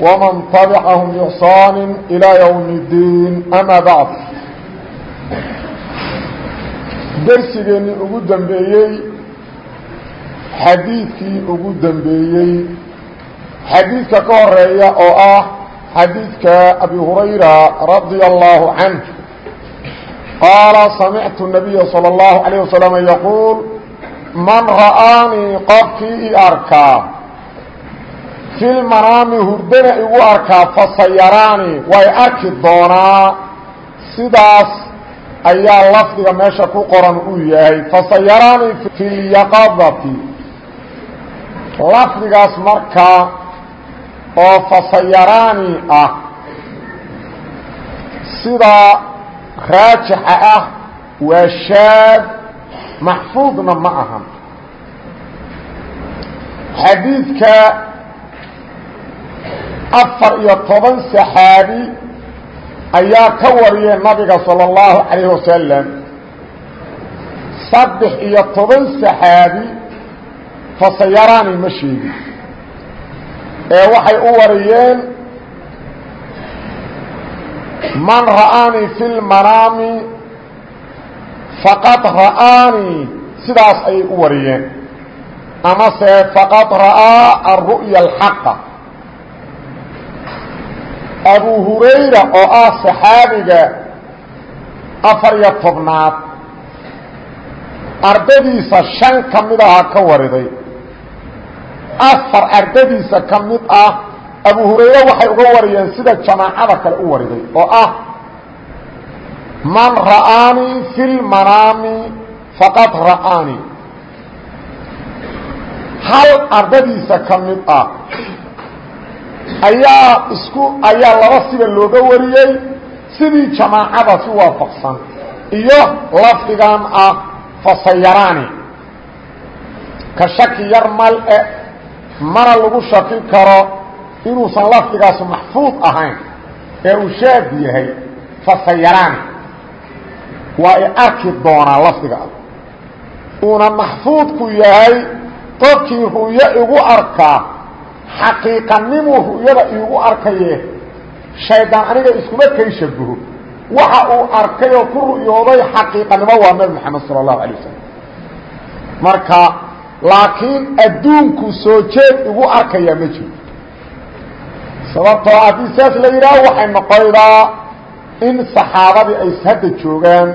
ومن تبعهم بإحسان إلى يوم الدين أما بعد درسigeeni ugu dembeeyey xadiidkii ugu dembeeyey xadiidka ka horeeya oo ah xadiidka abi hurayra radia allahu canh qaala samictu nabiya salى اllahu عalيه wasalam yaquul man ra'aanii qofkii i arkaa fi lmanaami hurdana igu arkaa fasayaraani way arki doonaa. Sidaas ayaa lafdiga meesha ku qoran uu yahay. Fasayaraani fi lyaqadati lafdigaas markaa oo fasayaraani ah sida raajixa ah waa shaad maxfuudna ma ahan. Xadiidka afar iyo toban saxaabi ayaa ka wariyey nabiga salى اllahu calayh wasalam saddex iyo toban saxaabi fasayaraani ma sheegin. Ee waxay u wariyeen man ra'aanii fi lmanaami faqad ra'aanii sidaas ayay u wariyeen. Amase faqad ra'aa alru'ya alxaqa abu hurayra oo ah saxaabiga afar iyo tobnaad ardadiisa shan ka mid ahaa ka wariday. Afar ardadiisa ka mid ah abu hurayre waxay uga wariyeen sida jamaacada kale u wariday oo ah man ra'aanii fi lmanaami faqad ra'aanii hal ardadiisa ka mid ah ayaa isku ayaa laba siba looga wariyey. Sidii jamaacada si waafaqsan iyo lafdigan ah fasayaraani ka shaki yar mal-e mana lagu shaki karo inuusan lafdigaasu maxfuud ahayn. Ee uu shaad yahay fasayaraani waa i arki doonaa lafdiga. Uuna maxfuudku yahay qofkii ru'yo igu arkaa xaqiiqanimuu ru'yada iigu arkaye shaydaan aniga iskuma kay shabaho waxa uu arkay oo ku ru'yooday xaqiiqanimo waa nabi moxamed sala allahu alay wasalam marka laakiin adduunku soo jeed igu arkayaa ma jiro. Sababtoo haddii saas la yidhaaho waxay noqoydaa in saxaabadii ay hadda joogaan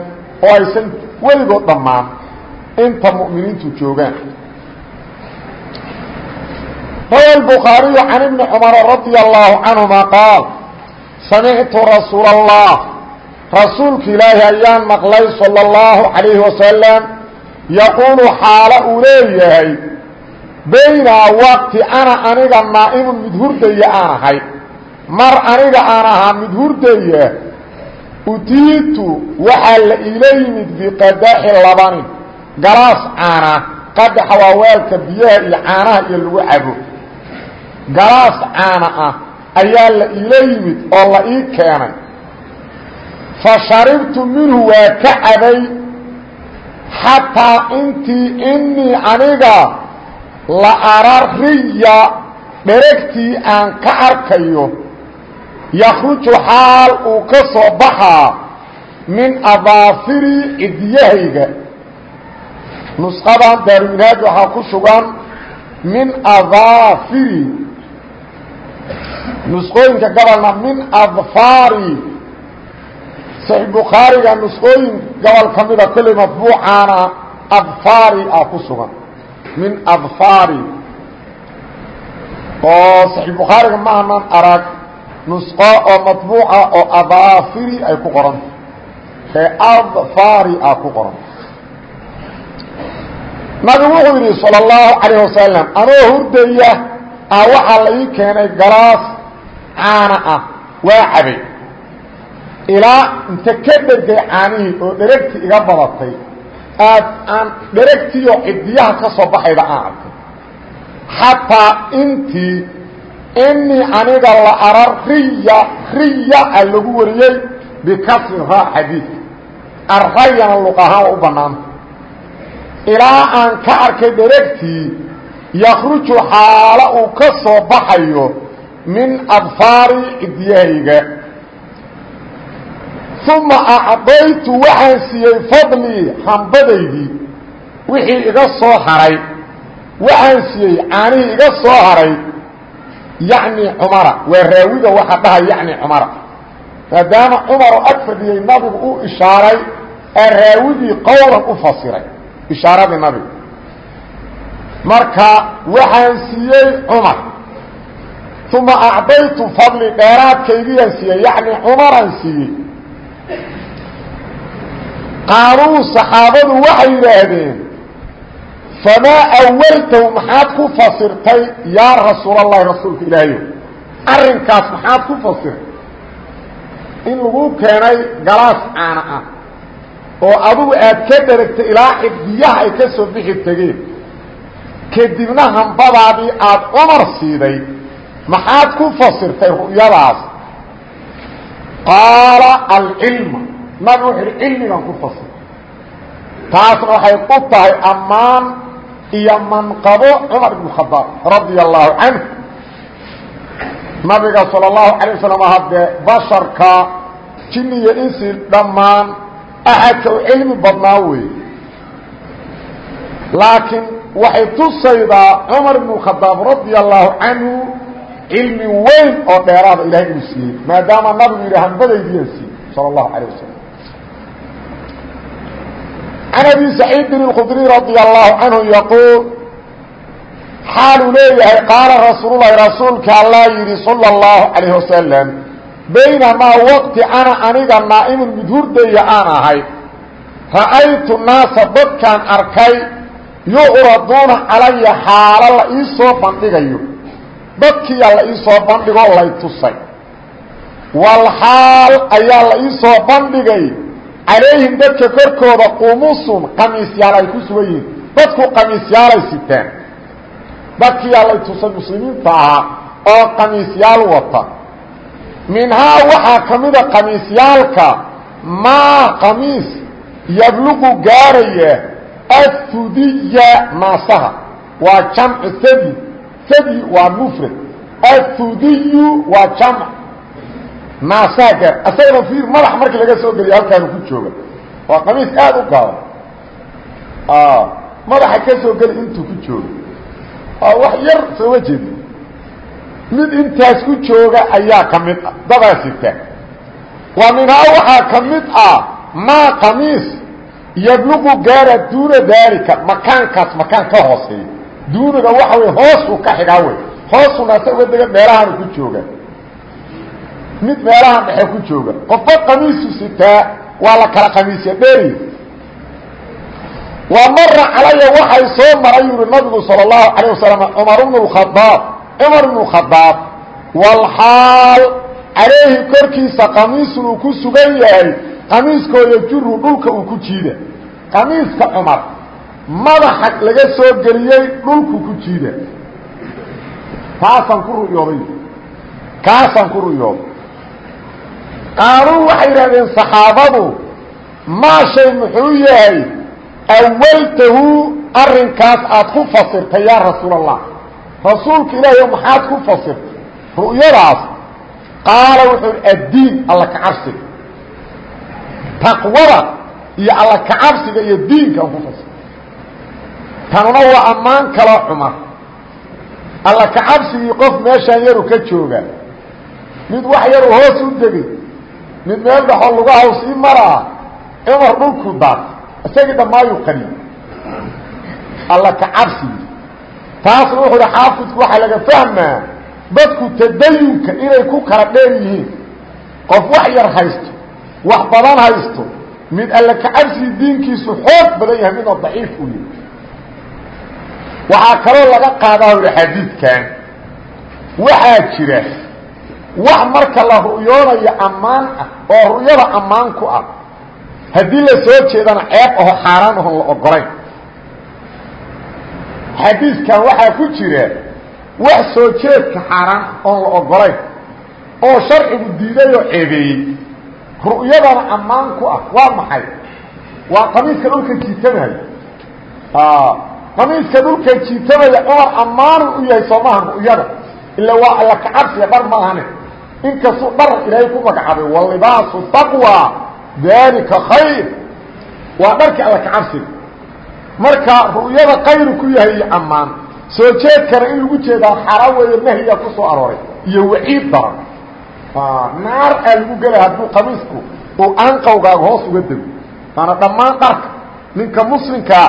oo aysan weligood dhammaan inta mu'miniintu joogaan rawa الbukhaariyu can ibni cumar radia allahu canهuma qaal samictu rasuula الlah rasuulka ilaahi ayaan maqlay salى اllahu عalayhi wasalam yaquulu xaalo uu leeyahay baynaa waqti ana aniga naa'imun mid hurdaya aan ahay mar aniga aan ahaa mid hurdaya utiitu waxaa la iila yimid biqadaxi labanin galaas caana qadaxa waa weelka biyaha iyo caanaha iyo lagu cabo galaas caana ah ayaa la iila yimid oo la ii keenay. Fa sharibtu minhu waa ka cabay xataa intii inii aniga la arariya dheregtii aan ka arkayo yakruju xaal uu ka soo baxaa min adaafiri cidiyahayga nusqadan daaruminaaj waxaa ku sugan min adaafiri nusqooyinka gobolna min adfaari saxiix bukhaariga nusqooyin gobol ka mida kolley madbuucaana adfaari ah ku sugan. Min adfaari oo saxiix bukhaariga ma anan arag nusqo oo madbuuca oo adaafiri ay ku qoranta ee adfaari ah ku qoranta nabigu wuxuu yidhi salى اllahu calayh wasalam anoo hurdaya ah waxaa la ii keenay galaas caana ah waa cabay ilaa inta ka dhergay caanihii oo dheragti iga badatay aad aan dheragtiyo cidiyaha ka soo baxayda aan arkay xataa intii inii aniga la ara riya riya a lagu wariyey bikasri raa xadiidka arrayana luq ahaan u bannaanta ilaa aan ka arkay dheragtii yakruju xaalo uu ka soo baxayo min adfaari cidiyahayga uma acdaytu waxaan siiyey fadlii hambadaydii wixii iga soo haray waxaan siiyey caanihii iga soo haray yacni cumara waa raawiga waxa dhaha yacni cumara maadaama cumar oo ag fadhiyey nabigu u ishaaray ee uma acdaytu fadli dheeraadkaygiyaan siiyey yacni cumaraan siiyey qaaluu saxaabadu waxay yidhaahdeen famaa awaltahu maxaad ku fasirtay yaa rasuul allahi rasuulka ilaahayo arrinkaas maxaad ku fasirtay in lagu keenay galaas caana ah oo adugu aad ka dheragtay ilaa xibdiyaha ay ka soo bixi tegeen kadibna hambadaadii aada cumar siiday maxaad ku fasirtay ru'yadaas? Qaala alcilma nabi wuxu uhi cilmigan ku fasir taasna waxay u tahay ammaan iyo manqabo cumar ibn khadaab radia allahu canhu. Nabiga salى اllahu alay wasalam haddee basharka jini iyo insi dhammaan axadka u cilmi badnaa weeye. Laakiin waxay tusaydaa cumar ibn khadaab radia allahu canhu cilmi weyn oo dheeraada ilahay uu siiyey maadaama nabigu yidhi hambadaydiiyan siiyey salى اllahu alيه wasalam can abi saciidin اkudri radi allahu canhu yaquul xaaluu leeyahay qaala rasuululahi rasuulka allaa yidhi salى اllahu calayh wasalam baynamaa waqti ana aniga naa'imun mid hurdaya aan ahay ra'aytu naasa dadkaan arkay yucraduuna calaya xaalo la ii soo bandhigayo dadkiyaa la ii soo bandhigoo lay tusay. Walxaal ayaa la ii soo bandhigay. Calayhim dadka korkooda qumusun qamiisyaal ay ku sugan yihiin. Dadku qamiisyaalay sitaan dadkiyaa lay tusay muslimiinta ahaa oo qamiisyaal wata. Minhaa waxaa ka mida qamiisyaalka maa qamiis yabluqu gaaraya ahudiya naasaha waa jamcu hadi hadi waa mufrad. Ahudiyu waa jamc naasaa gaar asagana fiir madax markii laga soo geliyo halkaanu ku jooga. Waa qamiis aada u gaaban. Madaxa ka soo geli intuu ku jooga. Wax yar sooma jeedi mid intaas ku jooga ayaa ka mid ah. Dadaa sita. Wa minhaa waxaa ka mid ah maa qamiis yabluqu gaara duuna daalika makaankaas makaan ka hooseeya duuniga waxa wey hoosuu ka xigaa wey hoosuna asa uga dega meelahaanu ku jooga mid meelahan dhexe ku jooga qofba qamiisu sitaa waa la kala qamiisya dheeri wa mara calaya waxay soo maray yuhi nabigu salى الlahu عalيه wasalam cumar bnu khadaab cumar bnu khadaab walxaal calayhi korkiisa qamiisun uu ku sugan yahay qamiiskooda juru dhulka uu ku jiida qamiiska cumar madaxa laga soo geliyey dhulku ku jiida. Kaasaan ku ru'yooday kaasaan ku ru'yooday qaaluu waxay yidhahdeen saxaabadu maa shay muxuu yahay? Awaltahu arrinkaas aad ku fasirtay yaa rasuul allah rasuulka ilaahay maxaad ku fasirtay? Ru'yadaas qaala wuxuu addiin alla kacabsiga taqwada iyo alla kacabsiga iyo diinka aan ku fasirtay tanuna waa ammaan kaloo cumar. Alla kacabsigii qof meeshaan yaru ka jooga. Mid wax yaru hoos u degay mid meel dhaxoo lugahaw sii maraa. Cumar dhulkuu daata isagii dhammaayuu qaniy alla ka cabsigii. Taasna wuxuu hi xaafidku waxaa laga fahmaa dadku tadayunka inay ku kala dheer yihiin. Qof wax yar haysto wax badan haysto mid alla ka cabsigii diinkiisu xoog badan yahay midoo daciif u yahay waxaa kaloo laga qaadaa uri xadiidkan waxaa jira wax marka la ru'yoonayo ammaan ah oo ru'yada ammaan ku ah. Haddii la soo jeedana ceeb aho xaaraan ahon la ogolayn xadiiskan waxaa ku jira wax soo jeedka xaaraan oon la ogolayn oo sharcigu diiday oo ceebeeyey. Ru'yadana ammaan ku ah. Waa maxay? Waa qamiiska dhulka jiitamaya qamiiska dhulka jiitamaya cumar ammaanu u yahay soomaha ru'yada ila waa alla kacabsiga dhar maahane inkastuu dhar ilaahay ku magacaabay walibaasu taqwa dalika khayr. Waa dharkii alla kacabsiga marka ru'yada kayru ku yahay iyo ammaan soo jeedkana in lagu jeedaa xara weeye nahyiga ku soo arooray iyo waciid daran. Naar aa lagu gelaya hadduu qamiisku uu aanqawgaaga hoos uga dego. Waana dhammaan dharka ninka muslimkaa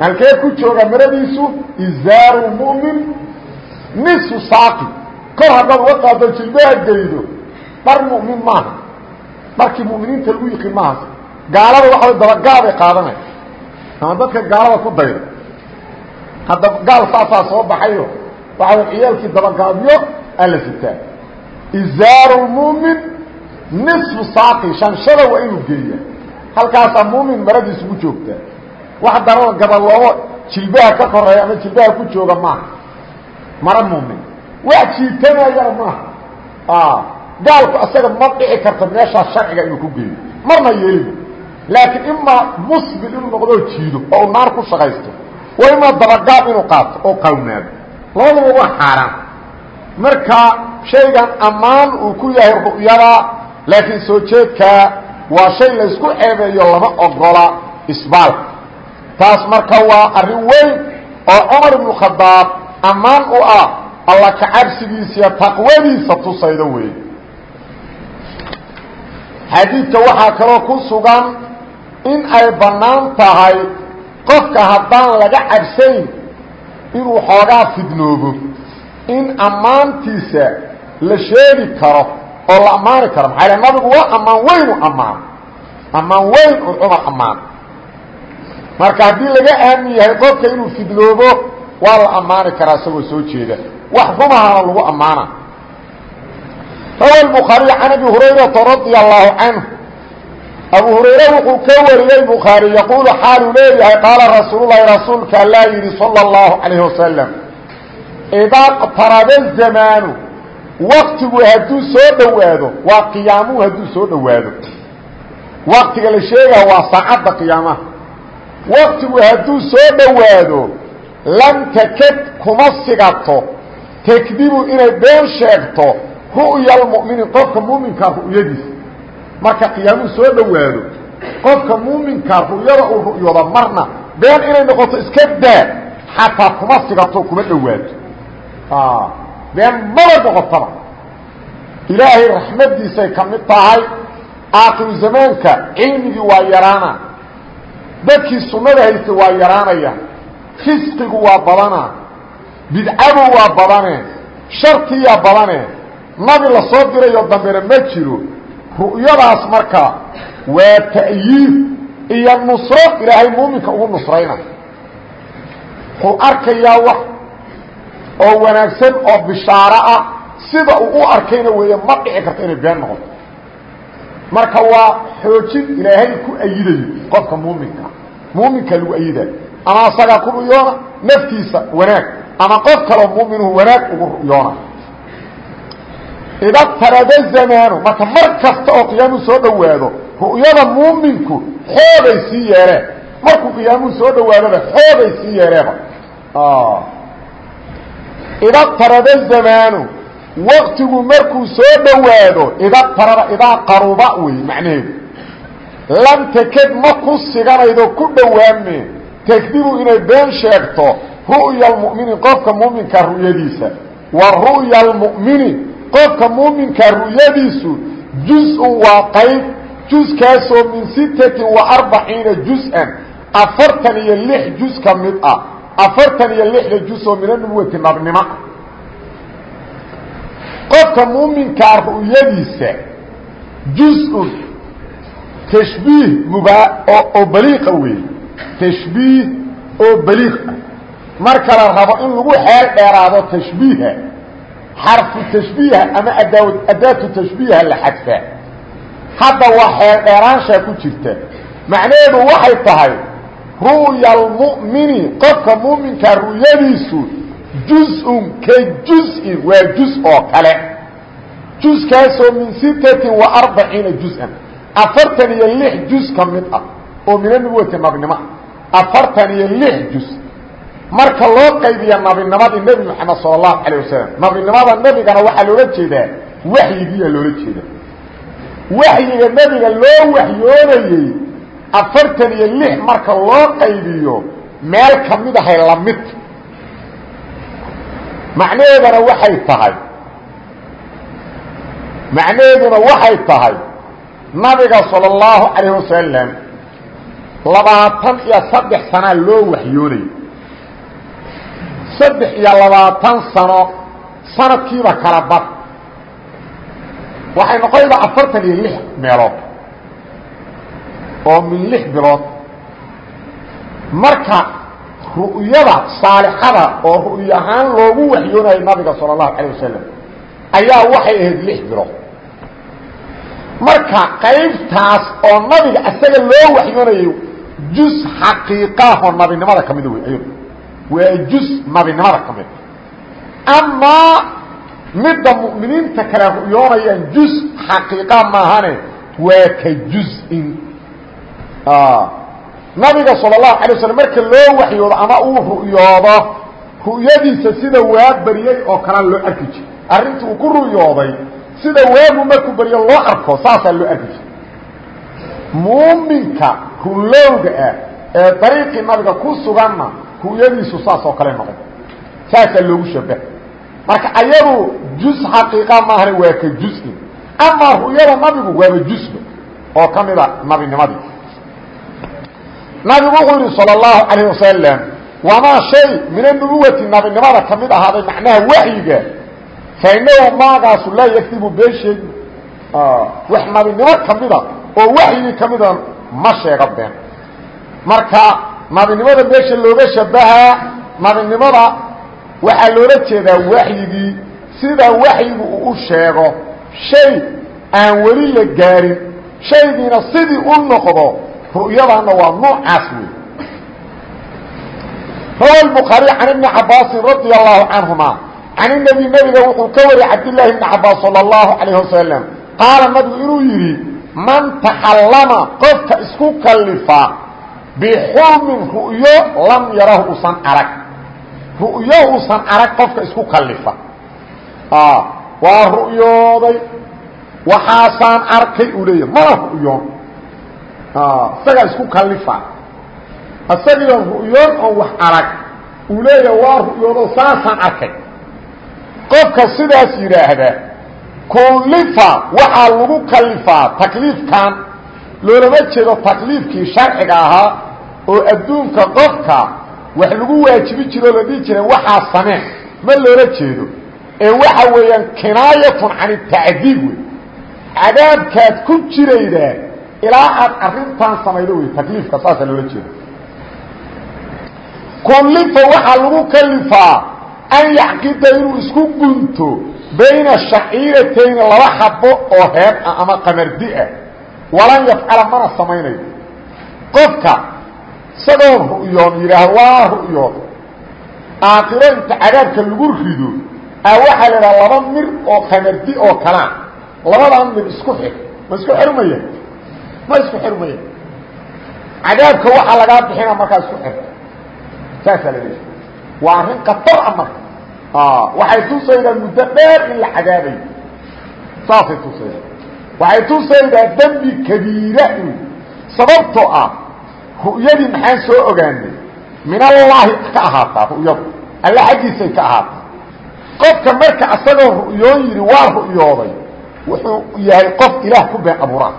halkee ku jooga maradiisu izaaru mu'min nisu saaqi. Kor haddaad uga qaado jilbaha gelido dhar mu'min maaha. Dharkii mu'miniinta lagu yiqin maaha. Gaalada waxa dabagaabay qaadanay ama dadka gaalada ku dayda. Hadda gaal saasaa soo baxayo waxa ciyaalkii dabagaabyo alla sitaa izaaru mumin nisfu saaqi. Shanshada waa inuu geeya halkaasaa muumin maradiis ugu joogtaa wax darana gabaloobo jilbaha ka koreeya ama jilbaha ku jooga maaha mara muumin. Wax jiitanayana maaha gaalku asaga ma dhici karta meeshaa sharciga inuu ku geeyo. Marna yeelima laakiin imaa musbil inuu noqdoo jiido oo uu naar ku shaqaysto. Waa imaa dabagaab inuu qaato oo qawnaado labadaba waa xaaraan. Marka shaygan ammaan uu ku yahay ru'yada laakiin soo jeedkaa waa shay laysku ceebeeyo lama ogola isbaalka taas marka waa arrin weyn oo cumar ibnu khadaab ammaan u ah alla kacabsigiisiiyo taqwadiisa tusayda weeye xadiidka waxaa kaloo ku sugan in ay bannaan tahay qofka haddaan laga cabsayn inuu xoogaa fidnoobo in ammaantiisa la sheegi karo oo la ammaani karo. Maxaa nabigu waa ammaan weyn u ammaano ammaan weyn uu cumar ammaano marka haddii laga aamin yahay qofka inuu fidloobo waa la ammaani karaa isagoo soo jeeda. Wax rumahana lagu ammaana. Rawa bukhaariy can abi hurayraa radia allaahu canhu. Abu hurayre wuxuu ka wariyey bukhaari yaquulu xaaluu leeyahay qaala rasuululahi rasuulka allaa yidhi sala اllahu calayhi wasalam idaa qtaraba zamaanu waktigu hadduu soo dhowaado waa qiyaamuhu hadduu soo dhowaado. Waktiga la sheegaa waa saacadda qiyaamaha waktigu hadduu soo dhowaado lam takad kuma sigato. Tekdibu inay been sheegto ru'ya almu'mini qofka muuminkaa ru'yadiisa marka qiyaamuhu soo dhowaado qofka muuminkaa ru'yada uu ru'yooda marna been inay noqoto iska daa xataa kuma sigato kuma dhowaato been maba noqotaba. Ilaahay raxmaddiisay ka mid tahay. Aakhiru zamaanka cilmigii waa yaraana dadkii sunnada haystay waa yaraanaya. Fisqigu waa badana. Bidcadu waa badane. Sharkiyaa badane. Nabi la soo dirayo dambena ma jiro. Ru'yadaas marka waa ta'yiid iyo nusro ilaahay muuminka ugu nusrayna. Wuxuu arkayaa wax oo wanaagsan oo bishaaro ah sida uu u arkayna weeye ma dhici karto inay been noqoto marka waa xoojin ilaahay ku ayidayo qofka muuminka. Muuminka lagu ayidayo ama asagaa ku ru'yoona naftiisa wanaag. Ama qof kaloo muuminuhu wanaag ugu ru'yoona ida tarada zamaanu marka mar kasta oo qiyaamuhu soo dhowaado ru'yada muuminku xoogay sii yeeleen markuu qiyaamuhu soo dhowaadoba xoogay sii yeeleeba ida tarada zamaanu waktigu markuu soo dhowaado ida tarada idaa qaruba wey macnaheedu. Lam taked ma ku siganaydo ku dhowaame tekdibu inay been sheegto ru'ya almu'mini qofka muuminka ru'yadiisa. Wa ru'ya almu'mini qofka muuminkaa ru'yadiisu juz-un waa qayb juskaasoo min sittatin wa arbaciina juz-an. Afartan iyo lix juz ka mid ah. Afartan iyo lixda juz oo min anubuwati nabnimo ah qofka muuminkaa ru'yadiisa juz-un tashbiih mubaa oo baliiqa weeye. Tashbiih oo baliiq ah. Marka la rabo in lagu xeel dheeraado tashbiiha xarfu tashbiiha ama adaatu tashbiiha la xadfaa hadda waa xeel dheeraanshaa ku jirta. Macnaheedu waxay tahay ru'ya almu'mini qofka mu'minkaa ru'yadiisu juz-un ka juz-in waa juz oo kale juskaasoo min sittatin wa arbaciina juz-an afartan iyo lix juz ka mid ah oo mina nubuwati nabinimo afartan iyo lix juz marka loo qaybiya nabinimadii nebi moxamed sala allahu calayh wasalam nabinimada nebigana waxaa loola jeedaa waxyigiiya loola jeeda waxyiga nebiga loo waxyoonayey afartan iyo lix marka loo qaybiyo meel ka mid ahay la mid macnaheedana waxay tahay. Macnaheeduna waxay tahay nabiga salى اllahu calayh wasalam labaatan iyo saddex sanaa loo waxyoonay saddex iyo labaatan sano sanadkiiba kala bad. Waxay noqonayda afartan iyo lix meelood oo min lix bilood. Marka ru'yada saalixada oo ru'y ahaan loogu waxyoonayay nabiga sala allahu calayh wasalam ayaa waxay ahayd lix bilo marka qaybtaas oo nabiga isaga loo waxyoonayay jus xaqiiqaahoo nabinimada ka mida ah wey waa jus nabinimada ka mid. Amaa midda mu'miniinta kale ru'yoonayaan jus xaqiiqa maahane waa ka juz-in. Ah nabiga sal اlahu alay waslm marka loo waxyoodo ama uu ru'yoodo ru'yadiisa sida waa beryey oo kalea loo arki jir arrinta uu ku ru'yooday sida waagu markuu beryo loo arko saasaa loo arki jir muuminka rulowga ah ee dariiqii nabiga ku suganna ru'yadiisu saas oo kale noqdo saasaa loogu shabaha marka ayadu juz xaqiiqa maahane waa ka juzi amaa ru'yada nabigu waaba jusba oo ka mida nabinimadii nabigu wuxuu yidhi salى اlahu alayh wasalam wamaa shay min anubuwati nabinimada ka mid ahaaday macnaha waxyiga fainahu maagaasu laa yakdibu been sheegi ah, wax nabinimo ka mida ah oo waxyigii ka mida ah ma sheego been. Marka nabinimada meesha looga shabahaa nabinimada waxaa loola jeedaa waxyigii sida waxyigu uu u sheego shay aan weli la gaarin shaygiina sidii u noqdo ru'yadana waa noocaas wey rawa bukhaari can ibni cabaasin radia allahu canhuma. Can inabi nebiga wuxuu ka wariyay cabdillaahi ibni cabaas sala allahu calayh wasalam qaala nabigu inuu yidhi man taxallama qofka isku kallifa bixulmin ru'yo lam yarahu uusan arag. Ru'yo uusan arag qofka isku kallifa. Ah, waa ru'yooday. Waxaasaan arkay uu leeyahay mana ru'yoon isagaa isku kalifa isagiion ru'yoon oon wax arag. Uu leeyaha waa ru'yoodo saasaan arkay. Qofka sidaas yidhaahda kullifa waxaa lagu kalifaa takliifkan. Loolama jeedo takliifkii sharciga ahaa oo adduunka qofka wax lagu waajibi jiro o la dhihi jira waxaa samee. Ma loola jeedo. Ee waxa weeyaan kinaayatun can itacdiib wey cadaabkaad ku jiraydaa ilaa aad arrintan samaydo wey takliifka saasaa loola jeeda kullifa waxaa lagu kalifaa an yacqida inuu isku gunto bayna shaciiratayni laba xabo oo heeb ah ama qamardi ah. Walan yafcala mana samaynayo. Qofka isagoo ru'yoon yidhaah waa ru'yoon aakhiro inta cadaabka lagu rido a waxaa la idhaha laba mir oo qamardi oo kalaa. Labadan mir isku xir ma isku xirmaya ma isku xirmaya cadaabka waxaa lagaa bixina markaa isku xirta saasaa la leeyahay. Waa arrin katar a marka. Waxay tusaydaa muddo dheer in la cadaabayo saasay tusaydaa waxay tusaydaa dembi kabiira in sababtoo ah ru'yadii maxaan soo ogaanay? Min allaahi ka ahaataa ru'yadu. Alle xaggiisay ka ahaataa. Qofka marka asagoo ru'yoon yidhi waa ru'yooday wuxuu yahay qof ilaah ku been abuuraa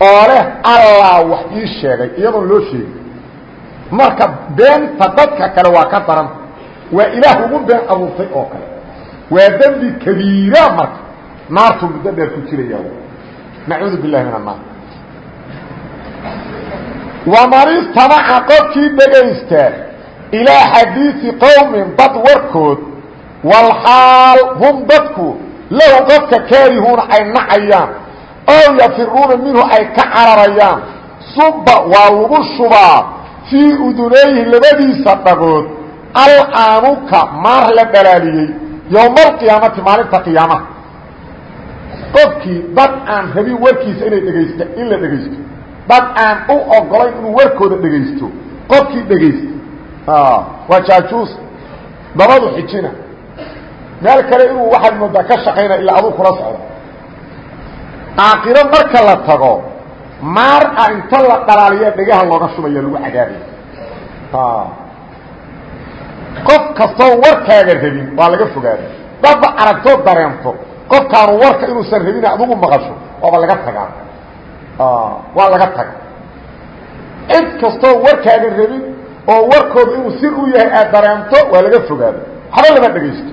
oo leh allah wax ii sheegay iyadoon loo sheegin. Marka beenta dadka kale waa ka daranta waa ilaah ugu been abuurtay oo kale. Waa dembi kabiira marka. Naartuu muddo dheer ku jiraya nacuudu billahi min annaar waman istamaca qofkii dhegaysta. Ilaa xadiidi qowmin dad warkood. Walxaal hum dadku. Lahu qofka kaarihuuna ay nacayaan ow yafiruuna minhu ay ka cararayaan suba waa lagu shubaa fii udunayhi labadiisa dhagood alcaanuka maar la dhalaaliyey yowma alqiyaamati maalinta qiyaamaha qofkii dad aan rabin warkiisa inay dhegaysta in la dhegaysto dad aan u ogolayn inuu warkooda dhegaysto qofkii dhegaysta waa jaajuus dabadu xijina meel kale inuu waxaad moodaa ka shaqaynaya ilaa aduu kula socdo aakiro marka la tago maar a inta la dhalaaliya dhegaha looga shubaya lagu cadaabaya qof kastoo warkaaga rabin waa laga fogaada dadba aragtoo dareemto qofkaanu warka inuusan rabin adugu maqasho waaba laga tagaa. Waa laga taga cid kastoo warkaaga rabin oo warkooda inuu sir u yahay aad dareemto waa laga fogaada waxba lama dhegaysto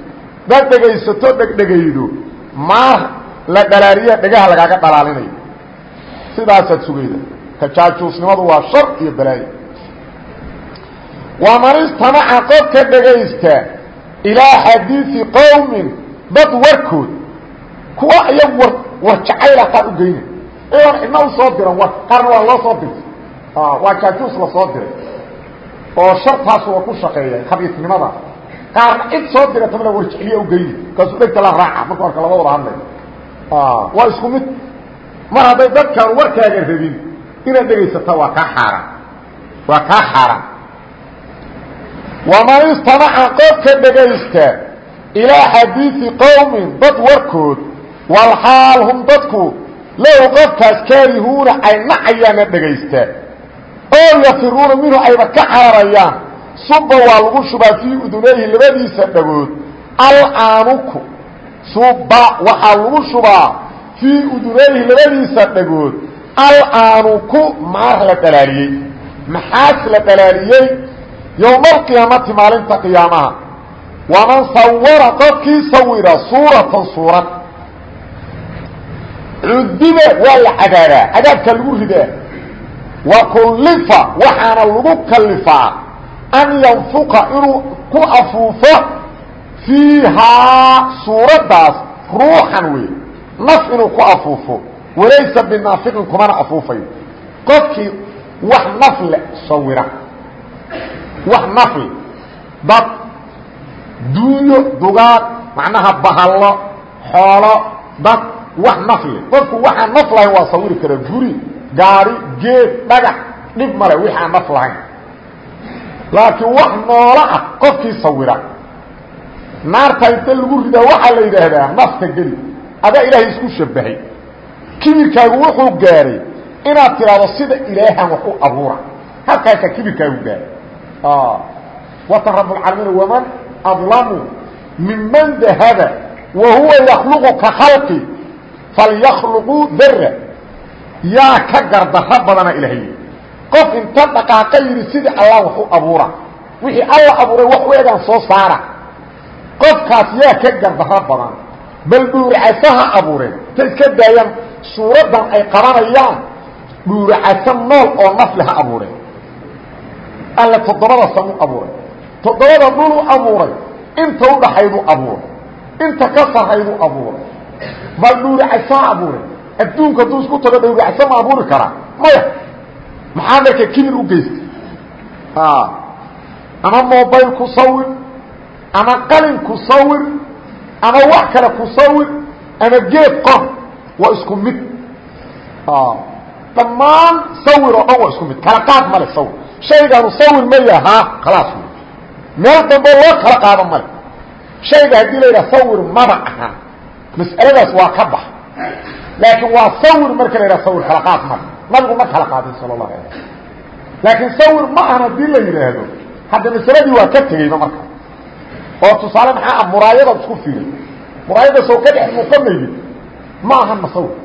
daad dhegaysato dhegdhegaydo maar la dhalaaliya dhegaha lagaaga dhalaalinayo sidaasaad sugayda tajaajuusnimadu waa shar iyo balaayo waman istamaca qofka dhegaysta ilaa xadiidi qowmin dad warkood. Kuwa iyagu war war jacayla qaar u geyna. Iyoon cidna u soo diran war qaarna waa loo soo dirtay waa jaajuus la soo diray oo shartaasu waa ku shaqeeya khabiisnimada qaarna cid soo dirata mala war jecliya ugeyni kaasuu dhegta la raaca. Marka marka laga wada hadlayo waa isku mid. Mar hadday dadkaan warkaaga rabin inaad dhegaysata waa kaa xaaraan. Waa kaa xaaraan. Waman istamaca qofka dhegaysta ilaa xadiidi qowmin dad warkood walxaal hum dadku lahu qofkaas kaarihuuna ay nacayaana dhegaysta. Oo yafiruuna minhu ayba ka cararayaan. Suba waa lagu shubaa fii udunayhi labadiisa dhagood alaanuku suba waxaa lagu shubaa fii udunayhi labadiisa dhagood. Alaanuku maar la dhalaaliyey maxaas la dhalaaliyey yowma alqiyaamati maalinta qiyaamaha. Waman sawara qofkii sawira suuratan suurad cudiba waa la cadaabaa cadaabka lagu ridaa. Wa kullifa waxaana an yanfuqa inuu ku afuufo fiihaa suuraddaas ruuxan wey naf inuu ku afuufo walaysa binaafiqin kumana afuufayo qofkii wax nafle sawira wax nafle dad duunyo dugaad macnaha bahallo xoolo dad wax nafle qofku waxaan naf lahayn waa sawiri kara guri gaari geed dhagax dhib male wixi aan naf lahayn laakiin wax noolo ah qofkii sawira naarta inta lagu ridaa waxaa la yidhaahdaa nafta geli. Adaa ilaahay isku shabahay kibirkaagu wuxuu gaaray inaad tidhaahdo sida ilaahan wax u abuura. Halkaasa kibirkaagu gaaray. Watan rabbulcaalamiin waman adlamu minman dahaba wa huwa yakhluqu ka khalqi falyakluquu dara yaa ka gardarro badana ilaahay. Qof inta dhaqaaqa yidhi sidii allah wax u abuura. Wixii alla abuuray wax u egaan soo saara qofkaas yaa ka gardarro badan. Bal dhuuricasa ha abuureen ta iska daayaan suuraddan ay qabanayaan dhuuricaso nool oo nafle ha abuureen alle toddobada samu abuuray. Toddobada dhulu abuuray. Inta u dhaxayduu abuuray. Inta ka sarrayduu abuuray. Bal dhuuricaso ha abuureen adduunka hadduu isku tago dhuuricaso ma abuuri karaa. Maya. Maxaa marka kibir u geystay? Ama mobile ku sawir ama qalin ku sawir ama wax kale ku sawir ama geed qor waa isku mid. Dhammaan sawir oo dhan waa isku mid. Kala qaad male sawir. Shaygaanu sawir ma yahaa khalaas meel dambe loo kala qaado male shayga haddii la yidhaha sawir maba aha. Mas'aladaas waa ka bax. Laakiin waa sawir marka la yidhaha sawir kala qaad male nabigu ma kala qaadin sala allahu alay laakiin sawir ma ahan haddii la yidhaahdo. Hadda masaladii waa ka tegeyba marka oo tusaale maxaa ah muraayadaad isku fiiray muraayada soo ka dhex muuqamaydi ma ahan masawir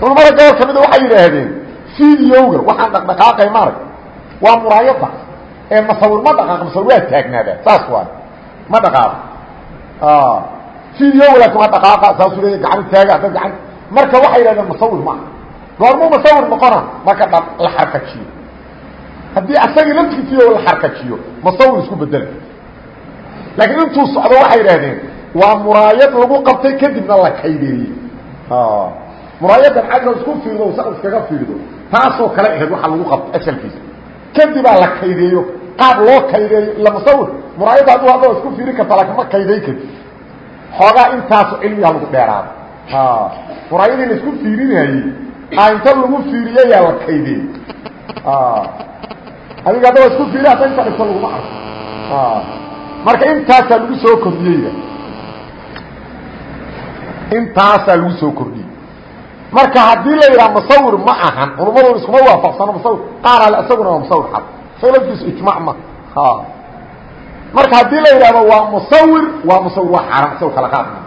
culamada gobol ka mida waxay yidhaahdeen videoga waxaan dhaqdhaqaaqay maarag waa muraayada ee masawir ma dhaqaaq masawir waa taagnaadaa saas waay ma dhaqaaqo videoga laakin waa dhaqaaqa saasuu leeya gacan taaga hadda gacan. Marka waxay yidhahdeen masawir ma aha. Goormuu masawir noqona marka dha la xarkajiyo haddii asagii laftigiisiyo la xarkajiyo masawir isku bedela laakiin intuu socdo waxay idhahdeen waa muraayad lagu qabtay kadibna la kaydeeyey muraayadan cagga isku fiirdo sa iskaga fiirdo taasoo kale ahayd waxa lagu qabto asalkiisa. Kadibaa la kaydeeyo qaab loo kaydeeyo ila musawir muraayadda hadduu hadda isku fiiri karta laakiin ma kayday karti xoogaa intaasu cilmigaa lagu dheeraada. Muraayadii la isku fiirinayey a inta lagu fiiriyayaa la kaydeeyey adiga haddaba isku fiiri hadda inta dhigto laguma arko marka intaasaa lagu soo kordhiyeyda intaasaa lagu soo kordhiyey marka haddii la yidhaha musawir ma ahan culummadooda iskuma waafaqsano musawir qaar ale isaguna waa musawir xad. Isaga laftiisu ijmac ma marka haddii la yidhahdo waa musawir waa musawir waa xaaraan isago kala qaadma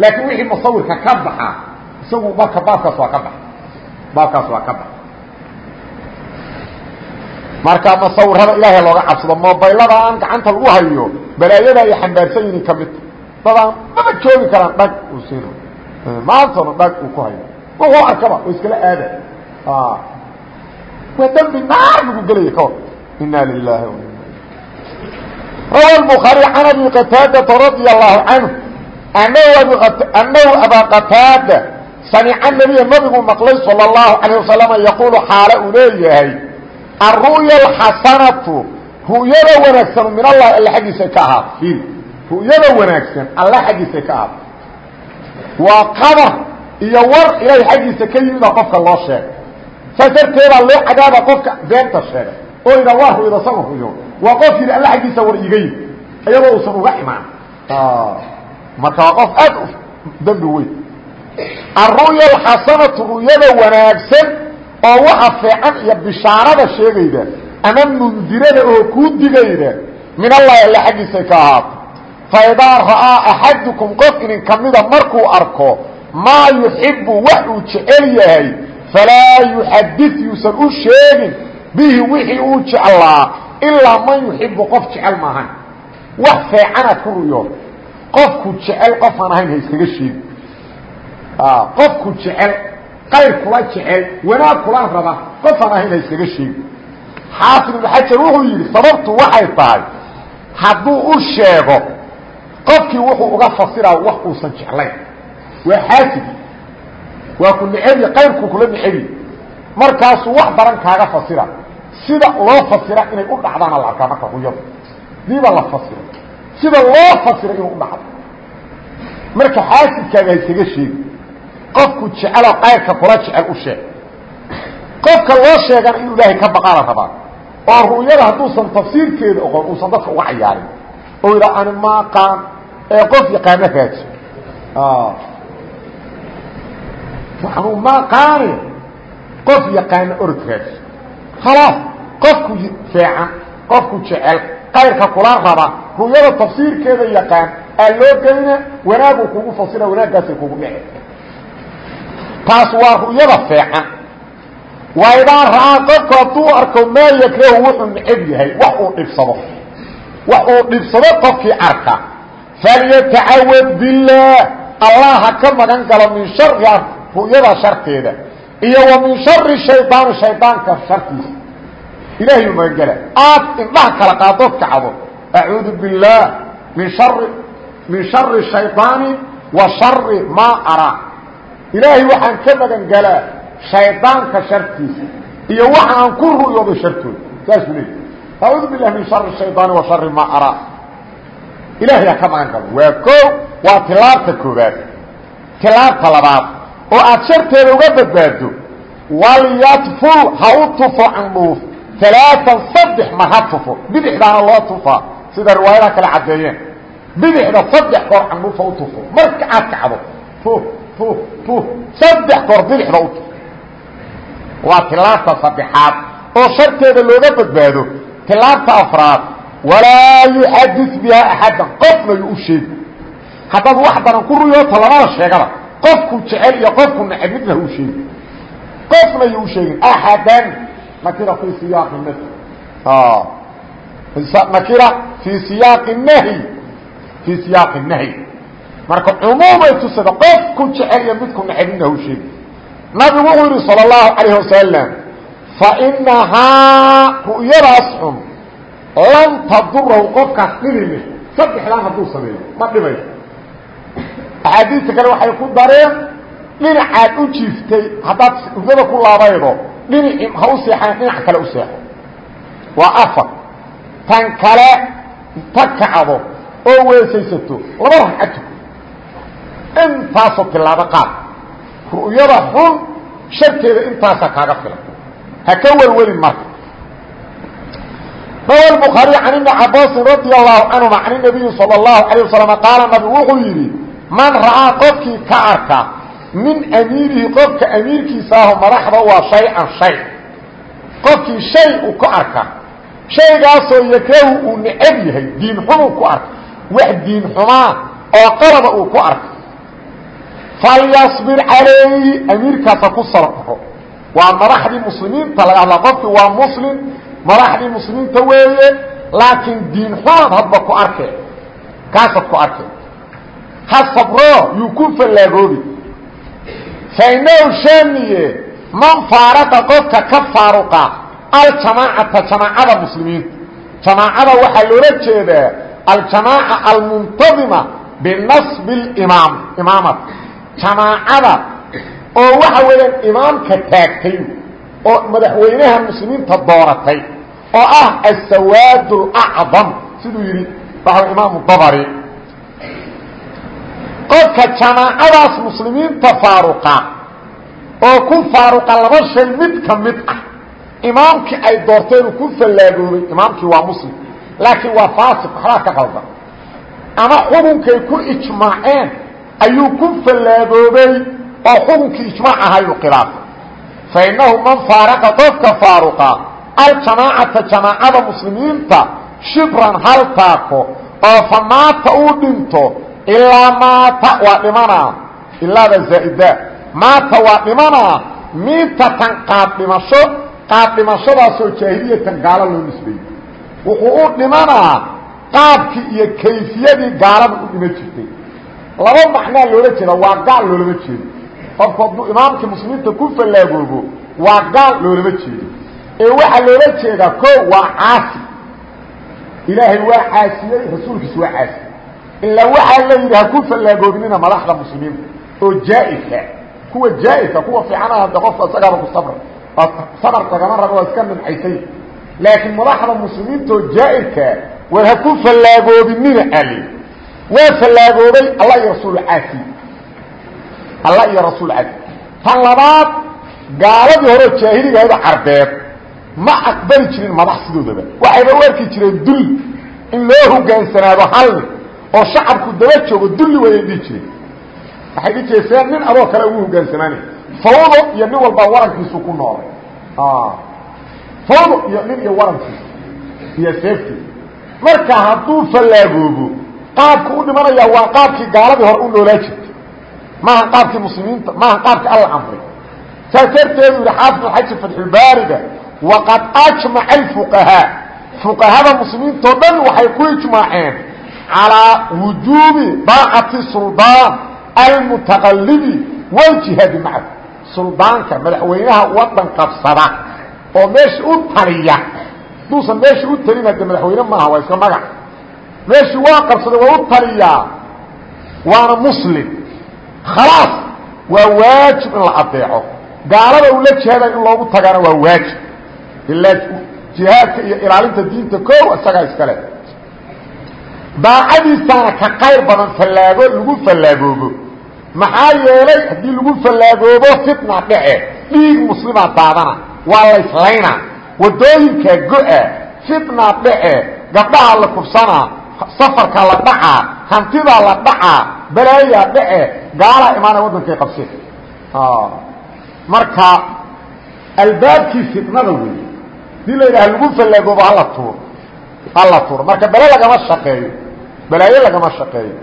laakiin wixii musawirka ka baxa isagu marka baabkaas waa ka baxa. Baabkaas waa ka baxa marka musawirada ilaahay looga cabsado mobaylada aan gacanta lagu hayo balaayada ay xambaarsan yihiin ka midta dadaan maba joogi karaan dhag uu siina maantona dhag uu ku hayo wuxuu arkaba oo iskala aada waa dembi naar lagu gelaya ka hor ina lilahi rawa الbخaarي can abi qataadata radي الlahu canه anahu abaa qataada samica nabiya nabigu maqlay salى الlahu عalيه wasalama yaquulu xaale uu leeyahay aru'ya alxasanatu ru'yada wanaagsan min allahi alla xaggiisa ka ahaado fiil ru'yada wanaagsan alla xaggiisa ka ahaado waa qadar iyo war ilaahay xaggiisa ka yimid oo qofka loo sheegay saas darteedaa loo cadaaba qofka beenta sheegay oo yidha waa ru'yada sama ruyo waa qof yidhi alla xaggiisa war iga yimid iyadoo uusan uga imaan marka waa qof aad dembi weyn aru'ya alxasanatu ru'yada wanaagsan oo waxa fiican iyo bishaarada sheegayda ama mundirada oo kuu digayda min allahi alle xaggiisay ka ahaato faidaa ra'aa axadukum qof idin kamida markuu arko maa yuxibu wax uu jecel yahay falaa yuxadid yuusan u sheegin bihi wixii uu jeclaa ilaa man yuxibu qof jecel maahan wax feecanaad ku ruyo qofku jecel qofaan ahayn ha iskaga sheegi qofku jecel qayr kula jecel wanaag kula raba qofaan ahayn ha iskaga sheegi. Xaafid ibnu xajar wuxuu yidhi sababtu waxay tahay hadduu u sheego qofkii wuxuu uga fasiraa wax uusan jeclayn. Waa xaafid. Waa ku necebyi qayrku kula necebyi markaasuu wax daran kaaga fasira sida loo fasira inay u dhacdaana la arkaa marka ruyada diiba la fasiro sida loo fasiro inuu u dhacdo. Marka xaasidkaaga ha iskaga sheegi qofku jecelo qayrka kula jecel u sheeg. Qofka loo sheegana inuu ilaahay ka baqaala rabaa oo ru'yada hadduusan tafsiirkeeda oqon uusan dadka uga cayaarin. Oo yidhaa ani maaqaan ee qof yaqaano raaji. Anuu maaqaani qof yaqaano orod raaji. Khalaas qofku feecan qofku jecel qayrka kula raba ru'yada tafsiirkeeda yaqaan aa loo geyna wanaaguu kugu fasira wanaaggaasay kugu dhece taas waa ru'yada feecan waa idaa ra'aa qofku hadduu arko maa yakrahu wuxuu neceb yahay wax uu dhibsado. Wax uu dhibsado qofkii arka. Falyatacawad billaah allah ha ka magan galo min shariha ru'yada sharteeda. Iyo wa min shari shaydaani shaydaanka shartiisa. Ilahay u magan gela aad indhaha kala qaadood kacdo acuudu billaah min shari min shari shaydaani wa shari maa araa ilaahay waxaan ka magan galaa shaydaanka shartiisa iyo waxa aan ku ru'yoodo shartooda. Saasuu leey acuudu billahi min shari shaydaani wa shari maa araa ilaahay ha ka magan galo waa ko waa tilaabta koobaad tilaabta labaad oo aad sharteeda uga badbaado walyatful ha u tufo candhuuf alaaan saddex mar ha tufo. Bidixdaana loo tufaa sida riwaayadaha kale caddeeyeen. Bidixda saddex goor candhuufa u tufo. Marka aad kacdo saddex goor bidixda u tufo waa tilaabta saddexaad oo sharteeda looga badbaado tilaabta afraad. Walaa yuxadis bihaa axadan qofna yu u sheegi. Haddaad wax daran ku ruyoota lamada sheegada qofku jecel iyo qofku neceb midna u sheegi. Qofna yu u sheegin. Axadan nakira fii siyaaqi nafyi nakira fii siyaaqi nahyi fii siyaaqi nahyi marka cumuumay tusada qofku jecel iyo midku neceb midna ha u sheegi nabigu wuxuu yidhi salى الlahu عalayه wasalam fainahaa ru'yadaas xun lan tadurahu qofkaas dhibime saddexdaan hadduu sameeyo ma dhimayso axaadiista kale waxay ku dareen dhinacaad u jiiftay haddaad hurdada ku laabaydo dhinaci ha u seexaan dhinac kale u seexo waa afar tan kale ta kacdo oo weesaysato laba ragca tuko intaasoo tilaabo qaad. Ru'yada xun sharkeeda intaasaa kaaga filan ha ka welwelin marka. Rawa bukhaari can ibni cabaasin radia allahu canhuma can inabiyi sala allahu alayh wasalam qaala nabigu wuxuu yidhi man ra'aa qofkii ka arka min amiirihi qofka amiirkiisa aho waa shay-an shay. Qofkii shay uu ka arka shaygaasoo yakrahu uu necab yahay diin xumuu ku arka wax diin xumaa oo qalaba uu ku arka falyصbir calayhi amiirkaasa ku sabro waa madaxdii muslimiinta laga hadlaa qofki waa muslim madaxdii muslimiinta weeye laakiin diin xumaad hadba ku arke kaasaad ku arke ha sabro yuu ku fallaagoobi fainahu shaamiye man faaraqa qofka ka faaruqa aljamaacata jamaacada muslimiinta jamaacada waxaa loola jeedaa aljamaaca almuntadima binasbi اimaam imaamad jamaacada oo waxa weeyaan imaamka taagtay oo madaxweynaha muslimiinta dooratay oo ah asawaad اlacdam siduu yidhi waxa imaamu dabari qofka jamaacadaas muslimiinta faaruqa oo ku faaruqa laba shay mid ka mid ah imaamkii ay doorteen ku fallaagoobay imaamkii waa muslim laakiin waa faasiq waxbaa ka ama xukunkay ku ijmaaceen ayuu ku fallaagoobay oo xukunkii ijmaac ahayuu khilaafay fa innahu man faaraqa qofka faaruqa aljamaacata jamaacada muslimiinta shibran hal taako oo fa maata uu dhinto ilaa maata waa dhimanaa ilaada zaa'ida maata waa dhimanaa miitatan qaad dhimasho qaad dhimashadaasoo jaahiliyatan gaalo loo nisbeeyey. Wuxuu u dhimanaa qaabkii iyo kayfiyadii gaalada u dhiman jirtay laba macnaa loola jeeda waa gaal loolama jeedo qofku hadduu imaamkii muslimiinta ku fallaagoobo waa gaal loolama jeedo ee waxaa loola jeedaa ko waa caasi. Ilaahay waa caasiyey rasuulkiis waa caasiyey ilaa waxaa la yidhi ha ku fallaagoobnina madaxda muslimiinta oo jaa-irka kuwa jaa-irka kuwa fiicana hadda qofka isagaaba ku sabra sabar lagama rabo waa iska nimcaysay. Laakiin madaxda muslimiinta oo jaa-irka war ha ku fallaagoobinina ali waa fallaagoobay alla iyo rasuul caasi. Alla iyo rasuul caasi. Tan labaad gaaladii hore jaahiliga ahayda carbeed ma aqbali jirin madax sidoodaba. Waxayba u arki jireen dul in loo hogaansanaado halni oo shacabku daba joogo dulli wayay dhihi jireen. Waxay dhihi jireen see nin adoo kale ugu hogaansamaanay fawdo iyo nin walbaa warankiisu ku noolay. Fawdo iyo nin iyo warankiisu. Iyo seeftii marka hadduu fallaagoobo qaabku u dhimanaya waa qaabkii gaaladii hore u noolaa jirtay. Maaha qaabkii muslimiinta maaha qaabkii alla amray. Saas darteedu yihi xaafid xaji fatxulbaariga waqad ajmaca alfuqahaa fuqahada muslimiintao dhan waxay ku ijmaaceen calىa wujuubi daacati suldaan almutaqalibi waljihaadi macahu. Suldaanka madaxweynaha wadan qabsada oo meesha u taliya. Haduusan meesha u talin hadde madaxweyne maaha waa iska magac meeshii waa qabsaday waa u taliyaa waana muslim. Khalaas waa waajib in la adeeco gaalada uu la jihaadayo in loogu tagaana waa waajib. Ilaa jihaadka iyo ilaalinta diinta ko isagaa iskale daacadiisaana ka qayr badan fallaago lagu fallaagoobo maxaa yeelay haddii lagu fallaagoobo fitna dhece. Dhiig muslimaa daadana waa go-a fitna safarka la dhacaa hantidaa la dhacaa balaayaa dhece gaalaa imaanaya waddankay qabseen marka albaabkii fitnada wey dii la yidhaha lagu fallaagoobo hala tuuro hala tuuro marka bale lagama shaqeeyo balaayo lagama shaqeeyo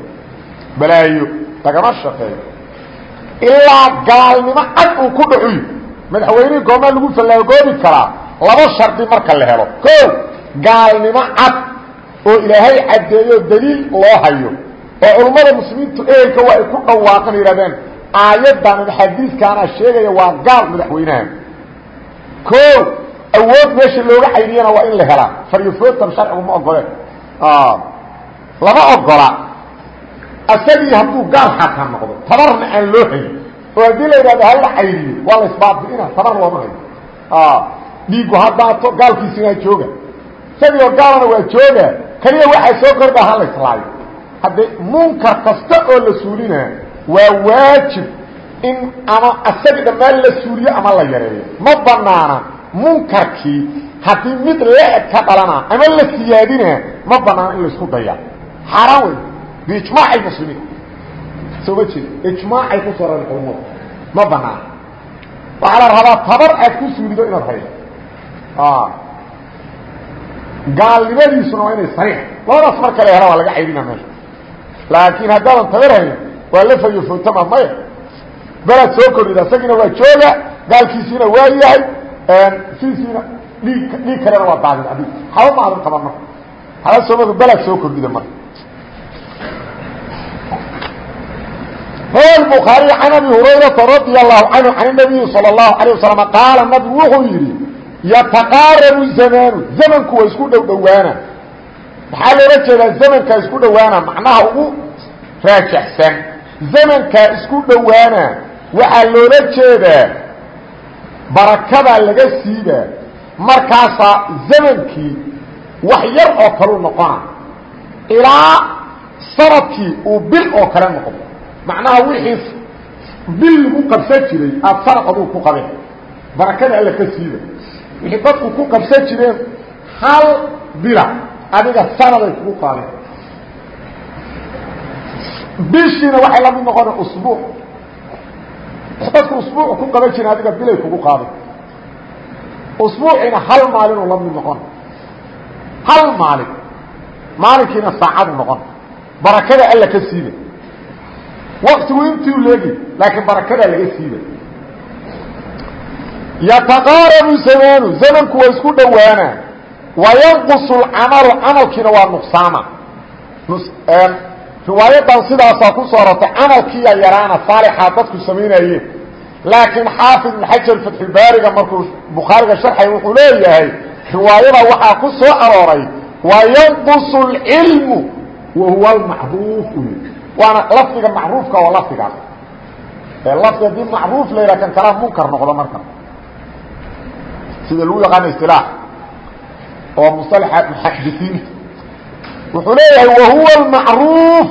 balaayo lagama shaqeeyo. Ilaa gaalnimo cad uu ku dhacuy madaxweynihii goormaa lagu fallaagoobi karaa laba shardi marka la helo. O gaalnimo cad oo ilaahay caddeeyo daliil loo hayo. Oo culummada muslimiintu ehelka waa ay ku dhawaaqan yihahdeen aayaddan ama xadiidkaana sheegaya waa gaal madaxweynaha. O awood meesha looga cayriyana waa in la helaa. Faryofootan sharcigu ma ogoleen lama ogola asagii hadduu gaal xataa noqdo tabarna aan loo hayn. Oo haddii la yidhahdo hala cayriyo waa la isbaabi'ina tabar looma hayo dhiigu haddaato gaalkiisina jooga. Isagii oo gaalana waa jooga keliya waxaa soo kordha hala islaayo hadde munkar kasta oo la suulinaa waa waajib in ama asagii dhammaan la suuliyo ama la yareeyo. Ma banaana munkarkii haddii mid le-eg ka dhalana ama la siyaadina ma banaana in la isku daya xaaraan wey biijmaac almuslimiin soo ma jeed ijmaacay ku soran culumadu ma banaana waxaa la rabaa tabar aad ku suulido inaad haydo gaalnimadiisuna waa inay sariix. Labadaas marka la hela waa laga caydina meesha. Laakiin haddaadan tabar hayn waa la fayo footama maya belaad soo kordhida isagiina waa jooga gaalkiisiina waa yahay siisiina dhiig dhiig kalena waa daadin adig haba ma adan taban marka haba soo belaad soo kordhida marka. Rawa bukhaariy can abi hurayrata radia allahu canhu can nabiyi sala allahu alayh wasalam qaala nabigu wuxuu yidhi yataqaarabu zamaanu zamanku waa isku dhow dhowaana. Maxaa loola jeedaa zamankaa isku dhowaana? Macnaha ugu raajaxsan zamankaa isku dhowaana waxaa loola jeedaa barakadaa laga siibaa markaasaa zamankii wax yar oo kalu noqona ilaa sannadkii uu bil oo kale noqdo. Macnaha wixii bil lagu qabsan jiray aada sanad aduu ku qabeen. Barakada alla ka siiba wixii dadku ku qabsan jireen hal bila adiga sanaday kugu qaadeen. Bishiina waxay la mid noqona usbuuc. Dadku usbuuc ku qaban jireen adiga bilay kugu qaadeen. Usbuuciina hal maalinuu la mid noqona hal maalin. Maalinkiina saacadu noqon. Barakada alla ka siiba waktigu intiu leegi laakiin barakadaa laga siiba yataqaarabu zamanu zamanku waa isku dhowaana. Wayanqusu lcamalu camalkiina waa nuqsaama. Riwaayadan sidaasaa ku soo rortay camalkiiya yaraana saalixaa dadku samaynayeen laakiin xaafid ibn xajar fatxulbaariga markuu bukhaariga sharxay wuxuu leeyahay riwaayada waxaa ku soo arooray wayanqusu اlcilmu wa huwa almacruuf waana lafdiga macruufka oo lafdigaas lafdi haddii macruuf la yidhaha kan kalaa munkar noqdo marka sida lagu yaqaano isilaax oo musalaxa muxadisiinta wuxuu leeyahay wahuwa almacruuf.